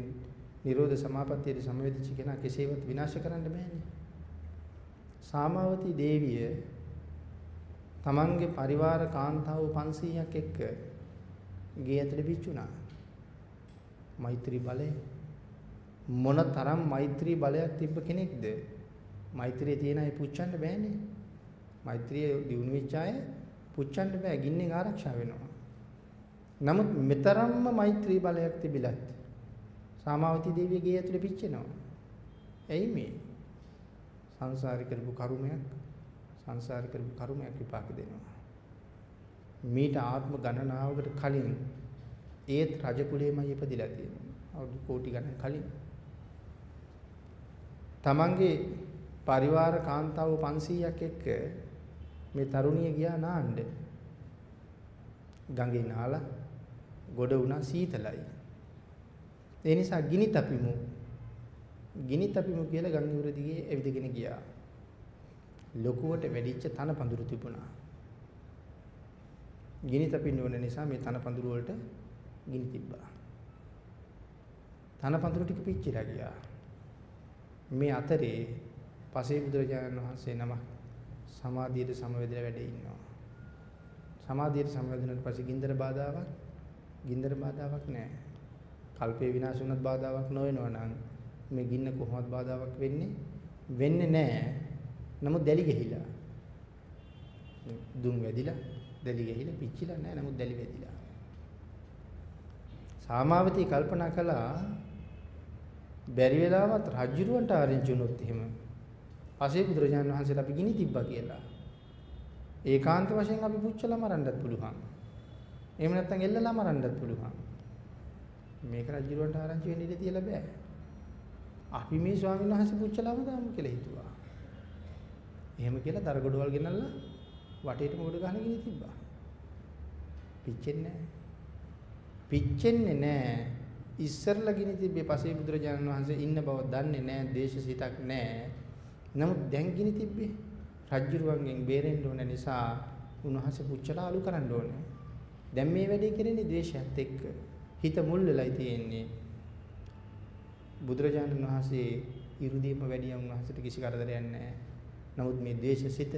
නිරෝධ සමාපත්තියට සමවැදිච්ච කෙනා කෙසේවත් විනාශ කරන්න බෑනේ. සාමාවතී දේවිය තමන්ගේ පරිවාර කාන්තාව 500ක් එක්ක ගේ ඇතුලේ පිච්චුණා. මෛත්‍රී බලය මොන තරම් මෛත්‍රී බලයක් තිබ්බ කෙනෙක්ද? මෛත්‍රිය තියෙන අය පුච්චන්න බෑනේ. මෛත්‍රිය දිනු වෙච්ච අය පුච්චන්න බෑ ගින්නෙන් ආරක්ෂා වෙනවා. නමුත් මෙතරම්ම මෛත්‍රී බලයක් තිබිලත් සාමාවතී දේවියගේ ඇතුලේ පිච්චෙනවා. ඇයි මේ? සංසාරේ කරපු කර්මයක් සංසාරේ කරපු කර්මයක් විපාක දෙනවා. මීට ආත්ම ගණනාවකට කලින් ඒත් රජ කුලේමයි ඉපදිලා තියෙන්නේ. අවුරුදු කෝටි ගණන් කලින්. තමන්ගේ පරිවාර කාන්තාව 500ක් එක්ක මේ තරුණිය ගියා නාන්න. ගඟේ නාලා ගොඩ වුණා සීතලයි. ඒ නිසා ගිනි තපිමු. ගිනි තපිමු කියලා ගංගුර දිගේ ඇවිදගෙන ගියා. ලොකුවට වැඩිච්ච තන පඳුරු තිබුණා. ගිනි තපින්න ඕන නිසා මේ තන පඳුරු වලට ගිනි තිබ්බා. තන පඳුරු ටික පිච්චිලා ගියා. මේ අතරේ පසේ බුදුරජාණන් වහන්සේ නම සමාධියට සමවැදලා වැඩ ඉන්නවා. සමාධියට සමවැදුනට පස්සේ ගින්දර බාධාවක් ගින්දර බාධාවක් නැහැ. කල්පේ විනාශ වුණත් බාධාවක් නොවෙනවා නම් මේ ගින්න කොහොමද බාධාවක් වෙන්නේ? වෙන්නේ නැහැ. නමුත් දැලි ගහිලා. දුම් වැදිලා, දැලි ගහිලා පිච්චිලා නැහැ. නමුත් දැලි වැදිලා. සාමාවතී කල්පනා කළා බැරි වෙලාවත් රජුරවන්ට ආරංචි වුණොත් එහෙම පසේ බුදුරජාණන් වහන්සේලා අපි ගිනි තිබ්බා කියලා. ඒකාන්ත වශයෙන් අපි පුච්චලා මරන්නත් පුළුවන්. එහෙම නැත්නම් එල්ලලා මරන්නත් පුළුවන්. මේක රජුරවන්ට ආරංචි වෙන්න ඉඩ තියලා බෑ. අපි මේ ස්වාමීන් වහන්සේ පුච්චලාම දාමු කියලා හිතුවා. එහෙම කියලා දරගොඩවල් ගෙනල්ලා වටේට මොකද ගහන ගිනි තිබ්බා. පිච්චෙන්නේ නැහැ. පිච්චෙන්නේ නැහැ. ඉස්සරලා ගිනි තිබ්බේ පසේ බුදුරජාණන් වහන්සේ ඉන්න බව දන්නේ නැහැ. දේශසිතක් නැහැ. නමුත් දැන් ගිනි තිබ්බේ රජ්ජුරුවන්ගෙන් බේරෙන්න ඕන නිසා උන්වහන්සේ පුච්චලා අලු කරන්න ඕනේ. දැන් මේ වැඩේ කරන්නේ ද්වේෂයත් එක්ක. හිත මුල් වෙලයි තියෙන්නේ. බුදුරජාණන් වහන්සේ 이르දීම වැඩිය උන්වහන්සේට කිසි කරදරයක් නැහැ. නමුත් මේ ද්වේෂසිත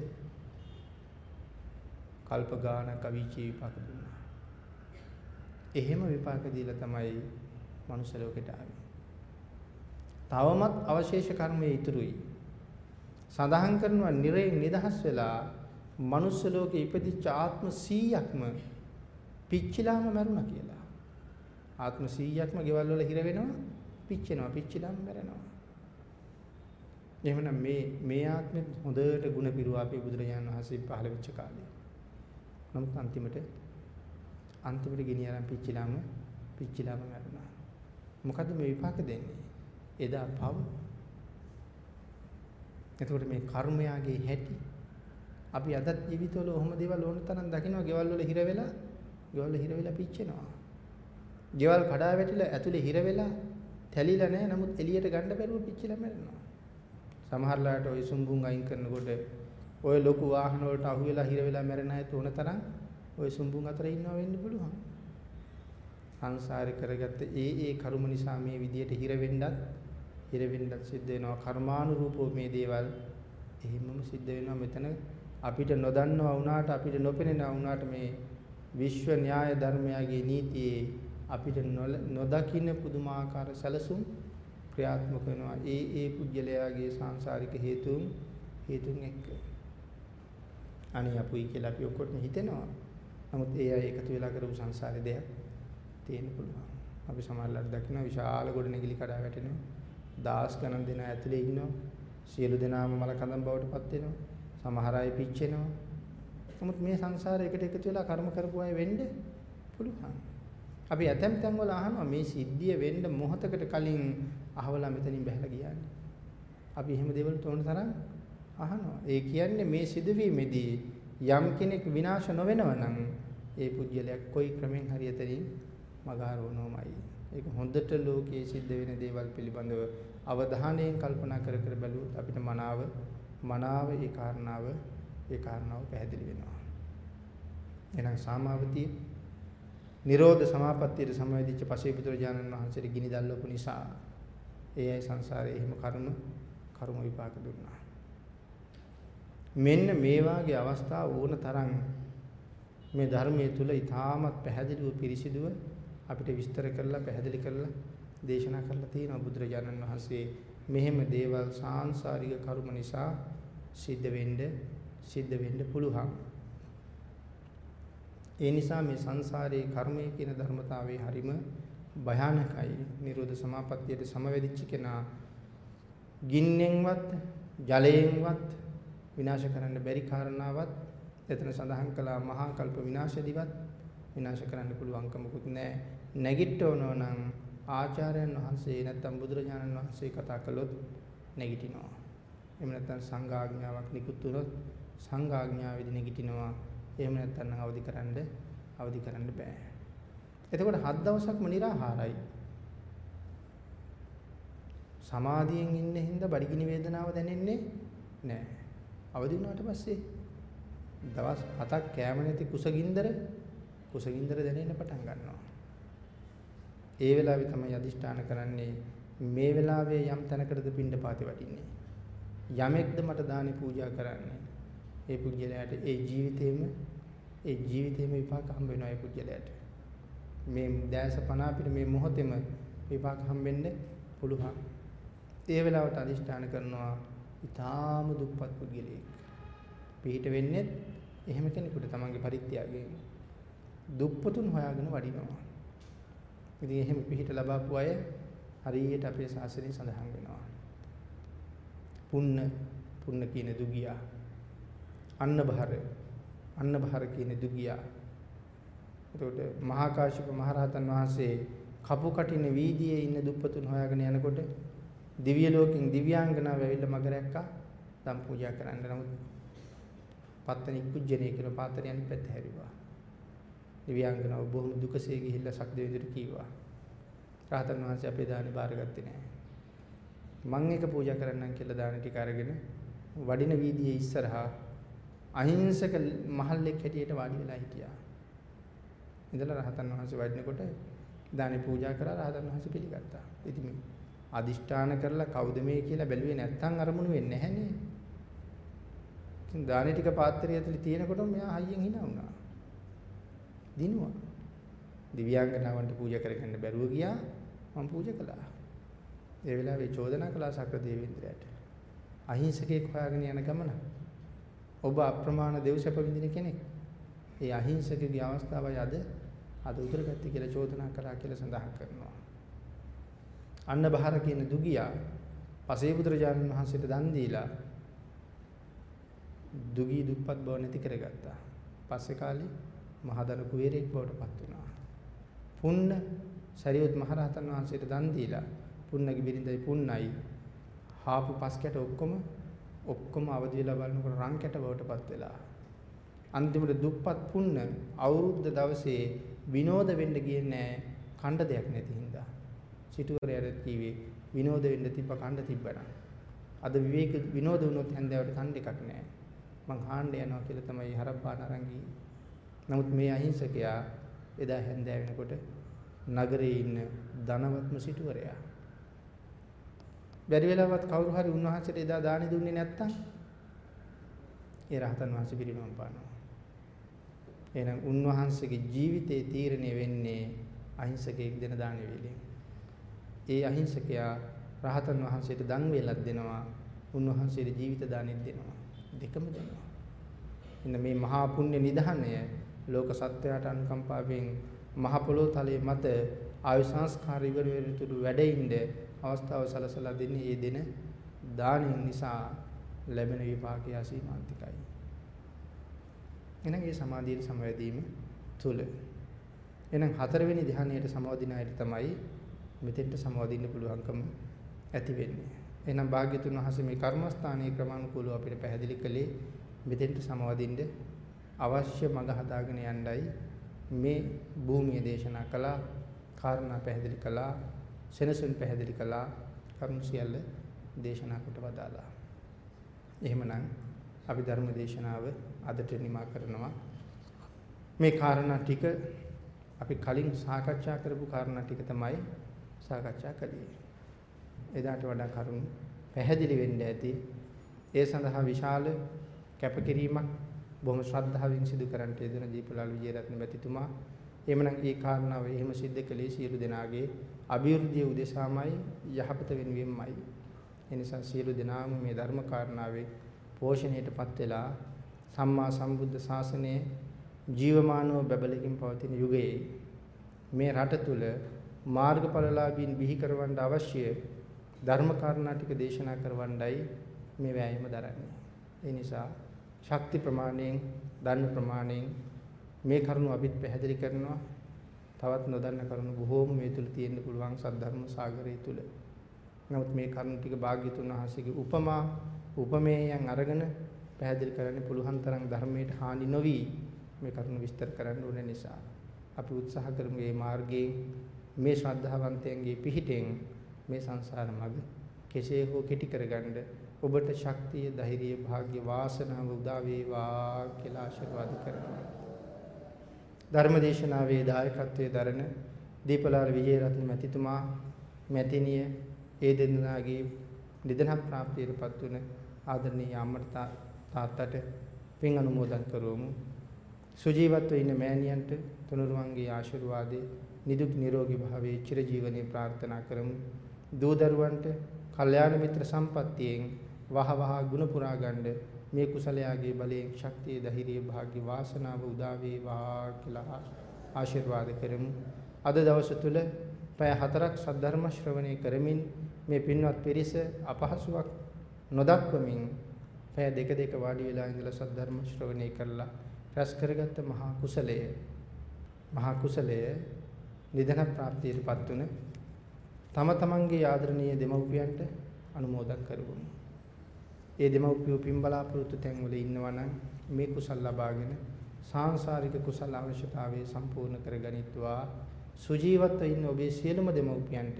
කල්ප ගානක් අවීචී විපාක දුන්නා. එහෙම විපාක දීලා තමයි මනුස්ස ලෝකෙට ආවේ. තවමත් අවශේෂ කර්මයේ ඉතුරුයි. සඳහන් කරනවා නිරේ නිදහස් වෙලා මනුස්ස ලෝකේ ඉපදිච්ච ආත්ම 100ක්ම පිච්චිලාම මැරුණා කියලා. ආත්ම 100ක්ම ගෙවල් වල හිර වෙනවා, පිච්චෙනවා, පිච්චිලාම මැරෙනවා. එහෙමනම් මේ මේ ආත්මෙත් හොඳට ಗುಣ පිරුවා අපේ බුදුරජාණන් වහන්සේ පහළ වෙච්ච කාලේ. නමුත් අන්තිමට අන්තිමට ගෙනිය අරන් පිච්චිලාම පිච්චිලාම මැරුණා. මොකද්ද මේ විපාක දෙන්නේ? එදා පව එතකොට මේ කර්මයාගේ හැටි අපි අදත් ජීවිතවල ඔහොම දේවල් ඕන තරම් දකිනවා ගෙවල් වල හිර වෙලා ගෙවල් වල හිර වෙලා පිච්චෙනවා. ගෙවල් කඩා වැටිලා ඇතුලේ හිර වෙලා තැලිලා නැහැ නමුත් එළියට ගන්න බැරුව පිච්චිලා මැරෙනවා. සමහරලාට ওই සුම්බුන් අයින් කරනකොට ওই ලොකු වාහන වලට අහු වෙලා හිර වෙලා මැරෙන අය තෝන තරම් ওই සුම්බුන් අතර ඉන්නවා වෙන්න පුළුවන්. සංසාරේ කරගත්ත ඒ ඒ කර්ම නිසා මේ විදියට හිර වෙන්නත් හිර වෙන්නත් සිද්ධ වෙනවා කර්මානුරූපව මේ දේවල් එහෙමම සිද්ධ වෙනවා මෙතන අපිට නොදන්නවා වුණාට අපිට නොපෙනෙනවා වුණාට මේ විශ්ව න්‍යාය ධර්මයාගේ නීතියේ අපිට නොදකින්න පුදුමාකාර සැලසුම් ක්‍රියාත්මක වෙනවා ඒ ඒ පුජ්‍යලයාගේ සාංශාරික හේතුන් හේතුන් එක්ක අනේ අපුයි කියලා අපි ඔක්කොටම හිතෙනවා නමුත් ඒ අය එකතු වෙලා කරපු සංසාරේ දෙයක් තියෙන්න පුළුවන් අපි සමහරවිට දකින්න විශාල ගොඩනැගිලි කඩා වැටෙනවා දාස් ගණන් දෙන ඇතුලේ ඉන්නවා. සියලු දෙනාම මල කඳන් බවට පත් වෙනවා. සමහර අය පිච්චෙනවා. නමුත් මේ සංසාරේ එකට එකතු වෙලා කර්ම කරපු අය වෙන්න පුළුවන්. අපි ඇතැම් තැන් වල අහනවා මේ සිද්ධිය වෙන්න මොහොතකට කලින් අහවලා මෙතනින් බහැලා ගියානේ. අපි එහෙම දේවල් තෝරන තරම් අහනවා. ඒ කියන්නේ මේ සිදුවීමේදී යම් කෙනෙක් විනාශ නොවෙනව නම් ඒ පුජ්‍යලයක් කොයි ක්‍රමෙන් හරි එතනින් මගහරවනවමයි. ඒක හොඳට ලෝකයේ සිද්ධ වෙන දේවල් පිළිබඳව අවධානයෙන් කල්පනා කර කර බැලුවොත් අපිට මනාව මනාව ඒ කාරණාව ඒ කාරණාව පැහැදිලි වෙනවා. එහෙනම් සාමාවතිය නිරෝධ සමාපත්තියට සමවැදිච්ච පසේ බුදුරජාණන් වහන්සේට ගිනි දැල්වපු නිසා ඒ අය සංසාරේ එහෙම කර්ම කර්ම විපාක දුන්නා. මෙන්න මේ වාගේ අවස්ථා ඕන තරම් මේ ධර්මයේ තුල ඊටාමත් පැහැදිලිව පිරිසිදුව අපිට විස්තර කරලා පැහැදිලි කරලා දේශනා කරලා තියෙනවා බුදුරජාණන් වහන්සේ මෙහෙම දේවල් සාංශාරික කර්ම නිසා සිද්ධ වෙන්න සිද්ධ වෙන්න පුළුවන්. ඒ නිසා මේ සංසාරයේ කර්මය කියන ධර්මතාවයේ හරිම භයානකයි. නිරෝධ සමාපත්තියට සමවැදිච්ච කෙනා ගින්නෙන්වත් ජලයෙන්වත් විනාශ කරන්න බැරි කාරණාවක් එතන සඳහන් කළා මහා කල්ප විනාශදිවත් විනාශ කරන්න පුළුවන්කමකුත් නැහැ. නැගිටවනෝ නම් ආචාර්යයන් වහන්සේ නැත්තම් බුදුරජාණන් වහන්සේ කතා කළොත් නැගිටිනවා. එහෙම නැත්නම් සංඝාඥාවක් නිකුත් වුණොත් සංඝාඥාවෙදි නැගිටිනවා. එහෙම නැත්නම් අවදි කරන්න අවදි කරන්න බෑ. එතකොට හත් දවසක්ම निराහාරයි. සමාධියෙන් ඉන්න හින්දා බඩගිනි වේදනාව දැනෙන්නේ නැහැ. අවදි වුණාට පස්සේ දවස් 7ක් කෑම නැති කුසගින්දර කුසගින්දර දැනෙන්න පටන් ගන්නවා. ඒ වෙලාවේ තමයි අදිෂ්ඨාන කරන්නේ මේ වෙලාවේ යම් තැනකටද පින්ඩ පාතේ වටින්නේ. යමෙක්ද මට දානි පූජා කරන්නේ ඒ පුජ්‍යලයට ඒ ජීවිතේම ඒ ජීවිතේම විපාක හම්බ වෙනවා ඒ පුජ්‍යලයට මේ දැස පණ අපිට මේ මොහොතේම විපාක හම්බෙන්න පුළුවන්. ඒ වෙලාවට අදිෂ්ඨාන කරනවා ඊටාම දුප්පත් පුද්ගලයෙක්. පිහිට වෙන්නේ එහෙම කෙනෙකුට තමන්ගේ පරිත්‍යාගයෙන් දුප්පතුන් හොයාගෙන වඩිනවා. ඉතින් එහෙම පිහිට ලබාපු අය හරියට අපේ ශාසනය සඳහන් වෙනවා. පුන්න පුන්න කියන දුගියා. අන්න බහර අන්න බහර කියන දුගියා. එතකොට මහා කාශ්‍යප මහරහතන් වහන්සේ කපු කටින වීදියේ ඉන්න දුප්පතුන් හොයාගෙන යනකොට දිව්‍ය ලෝකෙන් දිව්‍යාංගනාව ඇවිල්ලා මග රැක්කා දම් පූජා කරන්න. නමුත් පත්තනි කුජ්ජනේ කියන පාතරයන් පැත්ත හැරිවා. දිව්‍යාංගනාව බොහොම දුකසේ ගිහිල්ලා සක්දෙවිඳුට කිව්වා. රහතන් වහන්සේ අපේ දානි බාරගත්තේ නැහැ. මං එක පූජා කරන්නම් කියලා දාන ටික අරගෙන වඩින වීදියේ ඉස්සරහා අහිංසක මහල්ලෙක් හැටියට වාඩි වෙලා හිටියා. ඉඳලා රහතන් වහන්සේ වඩිනකොට දානි පූජා කරලා රහතන් වහන්සේ පිළිගත්තා. ඉතින් මේ අදිෂ්ඨාන කරලා කවුද මේ කියලා බැලුවේ නැත්තම් අරමුණු වෙන්නේ නැහනේ. ඉතින් දානි ටික පාත්‍රය ඇතුලේ තියෙනකොට මෙයා හයියෙන් hina වුණා. දිනුවා. දිව්‍යාංගනාවන්ට පූජා කරගන්න බැරුව ගියා මම පූජා කළා. ඒ වෙලාවේ චෝදනා කළා සක්‍ර දේවේන්ද්‍රයාට. අහිංසකෙක් හොයාගෙන යන ගමන. ඔබ අප්‍රමාණ දෙව්සැප විඳින කෙනෙක්. ඒ අහිංසකගේ අවස්ථාවයි අද අද උදුරගත්තේ කියලා චෝදනා කළා කියලා සඳහන් කරනවා. අන්න බහර කියන දුගියා පසේ බුදුරජාණන් වහන්සේට දන් දීලා දුගී දුප්පත් බව නැති කරගත්තා. පස්සේ කාලේ මහදන කුවේරෙක් බවට පත් වුණා. පුන්න සරියුත් මහරහතන් වහන්සේට දන් දීලා පුන්නගේ බිරිඳයි පුන්නයි හාපු පස් කැට ඔක්කොම ඔක්කොම අවදි වෙලා බලනකොට රන් කැට බවට පත් වෙලා. අන්තිමට දුප්පත් පුන්න අවුරුද්ද දවසේ විනෝද වෙන්න ගියේ නෑ කණ්ඩ දෙයක් නැති හින්දා. සිටුවරයාට කිව්වේ විනෝද වෙන්න තිබ්බ කණ්ඩ තිබ්බනම්. අද විවේක විනෝද වුණොත් හැන්දෑවට කණ්ඩ එකක් නෑ. මං හාන්න යනවා කියලා තමයි හරප්පාන අරන් නමුත් මේ අහිංසකයා එදා හැන්දෑ වෙනකොට නගරේ ඉන්න ධනවත්ම සිටුවරයා. බැරි වෙලාවත් කවුරු හරි උන්වහන්සේට එදා දානි දුන්නේ නැත්තම් ඒ රහතන් වහන්සේ පිරිනොම් පානවා. එහෙනම් උන්වහන්සේගේ ජීවිතේ තීරණය වෙන්නේ අහිංසකයෙක් දෙන දාන වේලෙන්. ඒ අහිංසකයා රහතන් වහන්සේට දන් වේලක් දෙනවා. උන්වහන්සේට ජීවිත දානෙත් දෙනවා. දෙකම දෙනවා. එන්න මේ මහා පුණ්‍ය නිධානය ලෝක සත්‍යයට අනුකම්පාවෙන් මහ පොළොව තලයේ මත ආයු සංස්කාර ඉවර වෙනතුරු වැඩෙින්ද අවස්ථාව සලසලා දෙන්නේ මේ දින දානින් නිසා ලැබෙන විපාකය අසීමාන්තිකයි. එහෙනම් මේ සමාධියට සමවැදීම තුල එහෙනම් හතරවෙනි ධ්‍යානයට සමවදින අයට තමයි මෙතෙන්ට සමවදින්න පුළුවන්කම ඇති වෙන්නේ. එහෙනම් භාග්‍යතුන් වහන්සේ මේ කර්මස්ථානයේ ක්‍රමානුකූලව අපිට පැහැදිලි කළේ මෙතෙන්ට සමවදින්න අවශ්‍ය මඟ හදාගෙන යන්නයි මේ භූමිය දේශනා කළා කාරණා පැහැදිලි කළා සෙනසුන් පැහැදිලි කළා කරුණු සියල්ල දේශනා කොට වදාලා එහෙමනම් අපි ධර්ම දේශනාව අදට නිමා කරනවා. මේ කාරණා ටික අපි කලින් සාකච්ඡා කරපු කාරණා ටික තමයි සාකච්ඡා කළේ. එදාට වඩා කරුණු පැහැදිලි වෙන්න ඇති. ඒ සඳහා විශාල කැපකිරීමක් බොහොම ශ්‍රද්ධාවෙන් සිදු කරන්නට යෙදෙන දීපලාල් විජේරත්න මැතිතුමා එhmenan ඒ කාරණාව එහෙම සිද්ධ කළේ සියලු දෙනාගේ අභිවෘද්ධිය උදෙසාමයි යහපත වෙනුවෙන්මයි එනිසා සියලු දෙනාම මේ ධර්ම කාරණාවේ පෝෂණයටපත් වෙලා සම්මා සම්බුද්ධ ශාසනයේ ජීවමානව බබලකින් පවතින යුගයේ මේ රට තුල මාර්ගඵලලාභීන් බිහි කරවන්න අවශ්‍ය ධර්ම කාරණා ටික දේශනා කරවන්නයි මේ වෑයම දරන්නේ. ඒ නිසා ශක්ති ප්‍රමාණයෙන් දන්න ප්‍රමාණයෙන් මේ කරුණු අපිත් පැහැදිලි කරනවා තවත් නොදන්න කරුණු බොහෝම මේ තුල තියෙන්න පුළුවන් සද්ධර්ම සාගරය තුල. නමුත් මේ කරුණු ටික භාග්‍යතුන් වහන්සේගේ උපමා උපමේයයන් අරගෙන පැහැදිලි කරන්න පුළුවන් තරම් ධර්මයට හානි නොවි මේ කරුණු විස්තර කරන්න ඕන නිසා අපි උත්සාහ කරමු මේ මාර්ගයේ මේ ශ්‍රද්ධාවන්තයන්ගේ පිහිටෙන් මේ සංසාර මඟ කෙසේ හෝ කෙටි කරගන්න ඔබට ශක්තිය, ධෛර්යය, වාග්ය, වාසනාව උදා වේවා කියලා ආශිර්වාද කරනවා. ධර්මදේශනාවේ දායකත්වයේ දරන දීපලාල් විජේරත්න මැතිතුමා මැතිණිය ඒ දෙන්නාගේ නිදනක් ප්‍රාප්තියටපත් වුණ ආදරණීය අම්මට තාත්තට පින් අනුමෝදන් කරවමු. සුජීවත්ව ඉන්න මෑණියන්ට තුනුරුවන්ගේ ආශිර්වාදේ නිදුක් නිරෝගී භාවයේ චිරජීවනයේ ප්‍රාර්ථනා කරමු. දූ දරුවන්ට කල්යාණ මිත්‍ර සම්පත්තියෙන් වහවහ ගුණ පුරා ගන්න මේ කුසලයාගේ බලයෙන් ශක්තිය ධෛර්යය භාග්‍ය වාසනාව උදා වේවා කියලා ආශිර්වාද කරමු. අද දවස තුල පැය හතරක් සද්ධර්ම ශ්‍රවණය කරමින් මේ පින්වත් පිරිස අපහසුාවක් නොදක්වමින් පැය දෙක දෙක වාඩි වෙලා ඉඳලා සද්ධර්ම ශ්‍රවණය කරලා රැස් කරගත්ත මහා කුසලය මහා කුසලය නිදන ප්‍රාප්තියටපත් තුන තම තමන්ගේ ආදරණීය දෙමව්පියන්ට අනුමෝදන් කරගමු. ඒ දෙමව්පියෝ පින් බලාපොරොත්තු තැන්වල ඉන්නවා නම් මේ කුසල් ලබාගෙන සාංශාරික කුසල අවශ්‍යතාවය සම්පූර්ණ කරගනිත්වා සුජීවත්ව ඉන්න ඔබේ සියලුම දෙමව්පියන්ට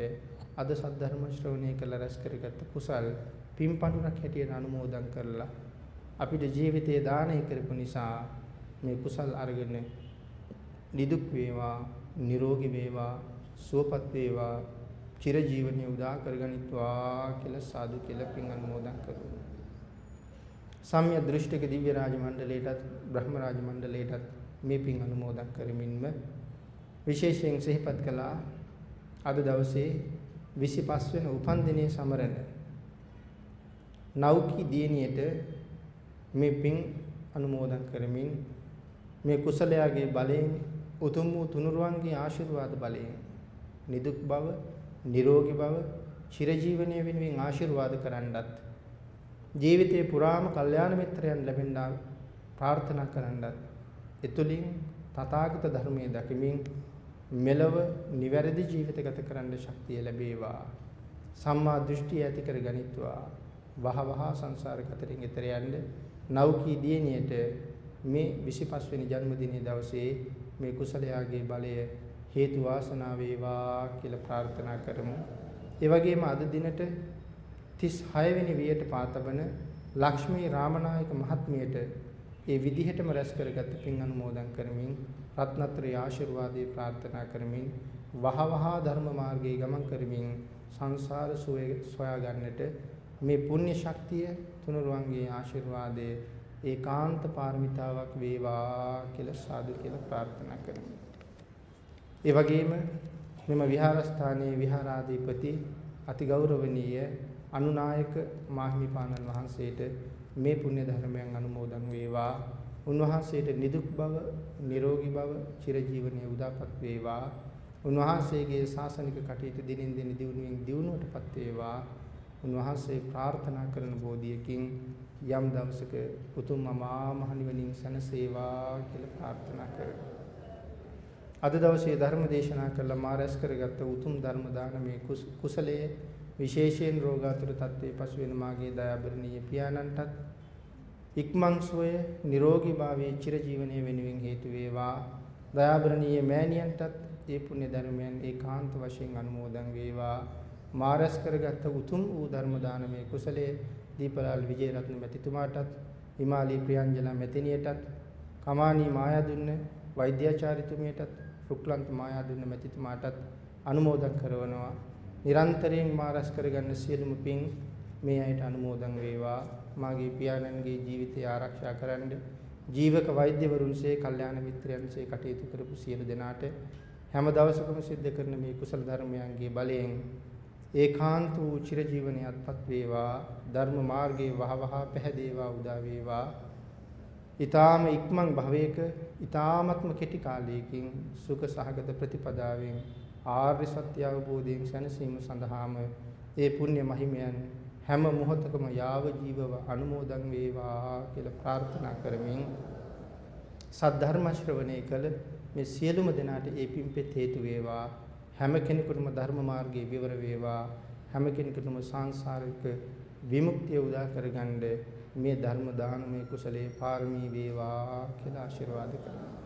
අද සද්ධර්ම ශ්‍රවණය කළ රැස් කරගත් කුසල් පින්පඬුරක් හැටියට අනුමෝදන් කරලා අපිට ජීවිතයේ දානය කරපු නිසා මේ කුසල් අරගෙන නිදුක් වේවා නිරෝගී වේවා සුවපත් වේවා චිරජීවනයේ උදා කරගනිත්වා කියලා සාදු කියලා පින් අනුමෝදන් කරමු. සම්්‍ය දෘෂ්ටික දිව්‍ය රාජ මණ්ඩලයටත් බ්‍රහ්ම රාජ මණ්ඩලයටත් මේ පින් අනුමෝදන් කරමින්ම විශේෂයෙන් සිහිපත් කළා. අද දවසේ 25 වෙනි උපන්දිනයේ සමරන නෞකි දියණියට මේ පින් අනුමෝදන් කරමින් මේ කුසලයාගේ බලයෙන් උතුම් වූ තුනුරුවන්ගේ ආශිර්වාද බලයෙන් නිදුක් බව, නිරෝගී බව, චිරජීවනයේ වෙනුවෙන් ආශිර්වාද කරන්නත් ජීවිතේ පුරාම කල්යාණ මිත්‍රයන් ලැබෙන්න ප්‍රාර්ථනා කරන්නත් එතුලින් තථාගත ධර්මයේ දකිමින් මෙලව නිවැරදි ජීවිත ගත කරන්න ශක්තිය ලැබේවා සම්මා දෘෂ්ටි ඇති කර ගනිත්වා වහ වහ සංසාර කතරින් එතර යන්න නෞකී දියණියට මේ 25 වෙනි ජන්මදිනයේ දවසේ මේ කුසලයාගේ බලය හේතු වාසනා වේවා කියලා ප්‍රාර්ථනා කරමු. ඒ වගේම අද දිනට 36 වෙනි වියට පාතබන ලක්ෂ්මී රාමනායක මහත්මියට ඒ විදිහටම රැස් කරගත් පින් අනුමෝදන් කරමින් රත්නත්‍රය ආශිර්වාදේ ප්‍රාර්ථනා කරමින් වහවහ ධර්ම මාර්ගයේ ගමන් කරමින් සංසාර සුවය සොයා ගන්නට මේ පුණ්‍ය ශක්තිය තුනුරුවන්ගේ ආශිර්වාදයේ ඒකාන්ත පාරමිතාවක් වේවා කියලා සාදු කියලා ප්‍රාර්ථනා කරමු. ඒ වගේම මෙම විහාරස්ථානයේ විහාරාධිපති අතිගෞරවනීය අනුනායක මාහිමිපාණන් වහන්සේට මේ පුණ්‍ය ධර්මයන් අනුමෝදන් වේවා. උන්වහන්සේට නිදුක් බව, නිරෝගී බව, චිරජීවනයේ උදාපත් වේවා. උන්වහන්සේගේ ශාසනික කටයුතු දිනින් දින දියුණුවෙන් දියුණුවටපත් වේවා. උන්වහන්සේ ප්‍රාර්ථනා කරන බෝධියකින් යම් දවසක උතුම් අමා මහ නිවනින් සැනසේවා කියලා ප්‍රාර්ථනා කරමු. අද දවසේ ධර්ම දේශනා කළ මා රැස් කරගත්ත උතුම් ධර්ම දානමේ කුසලයේ විශේෂයෙන් රෝගාතුර තත්ත්වයේ පසු වෙන මාගේ දයාබරණීය පියාණන්ටත් ඉක්මන් සුවය නිරෝගී භාවයේ චිරජීවනයේ වෙනුවෙන් හේතු වේවා. දයාබරණීය මෑණියන්ටත් ඒ පුණ්‍ය ධර්මයන් ඒකාන්ත වශයෙන් අනුමෝදන් වේවා. මාරස් කරගත් උතුම් වූ ධර්ම දානමේ කුසලයේ දීපලාල් විජේරත්න මැතිතුමාටත් හිමාලී ප්‍රියංජලා මැතිණියටත් කමානී මායාදුන්න වෛද්‍යාචාර්යතුමියටත් රුක්ලන්ත මායාදුන්න මැතිතුමාටත් අනුමෝදන් කරනවා නිරන්තරයෙන් මා රැස් කරගන්න සියලුම පින් මේ අයට අනුමෝදන් වේවා. මාගේ පියාණන්ගේ ජීවිතය ආරක්ෂා කරන්න ජීවක වෛද්‍යවරුන්සේ කල්යාණ මිත්‍රයන්සේ කටයුතු කරපු සියලු දෙනාට හැම දවසකම සිද්ධ කරන මේ කුසල ධර්මයන්ගේ බලයෙන් ඒකාන්ත වූ චිරජීවනයත්පත් වේවා. ධර්ම මාර්ගයේ වහවහ පැහැදේවා උදා වේවා. ඊ타ම ඉක්මන් භවයක ඊ타මත්ම කෙටි කාලයකින් සුඛ සහගත ප්‍රතිපදාවෙන් ආර්ය සත්‍ය අවබෝධයෙන් සැනසීම සඳහාම ඒ පුණ්‍ය මහිමයන් හැම මොහොතකම යාව ජීවව අනුමෝදන් වේවා කියලා ප්‍රාර්ථනා කරමින් සද්ධර්ම ශ්‍රවණය කළ මේ සියලුම දෙනාට ඒ පිම්පෙත් හේතු වේවා. හැම කෙනෙකුටම ධර්ම මාර්ගයේ විවර වේවා. හැම කෙනෙකුටම සංසාරික විමුක්තිය උදා කරගන්න මේ ධර්ම දානමය කුසලයේ පාරමී වේවා කියලා ආශිර්වාද කරනවා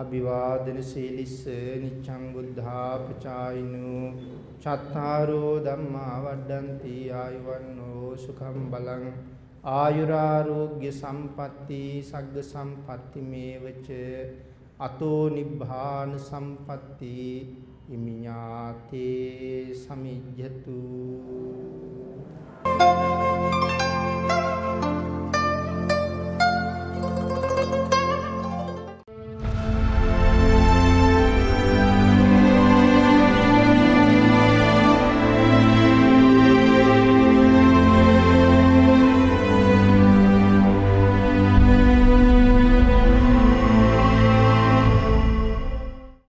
අභිවාදන සීලිස්ස නිච්ඡං බුද්ධාපචායිනෝ චත්තාරෝ ධම්මා වඩ්ඩಂತಿ ආයුවන්නෝ සුඛං බලං. ආයුරාෝග්‍ය සම්පatti සග්ග සම්පatti මේවච. අතෝ නිබ්බාන සම්පatti ඉමිඤාතේ සමිජ්ජතු.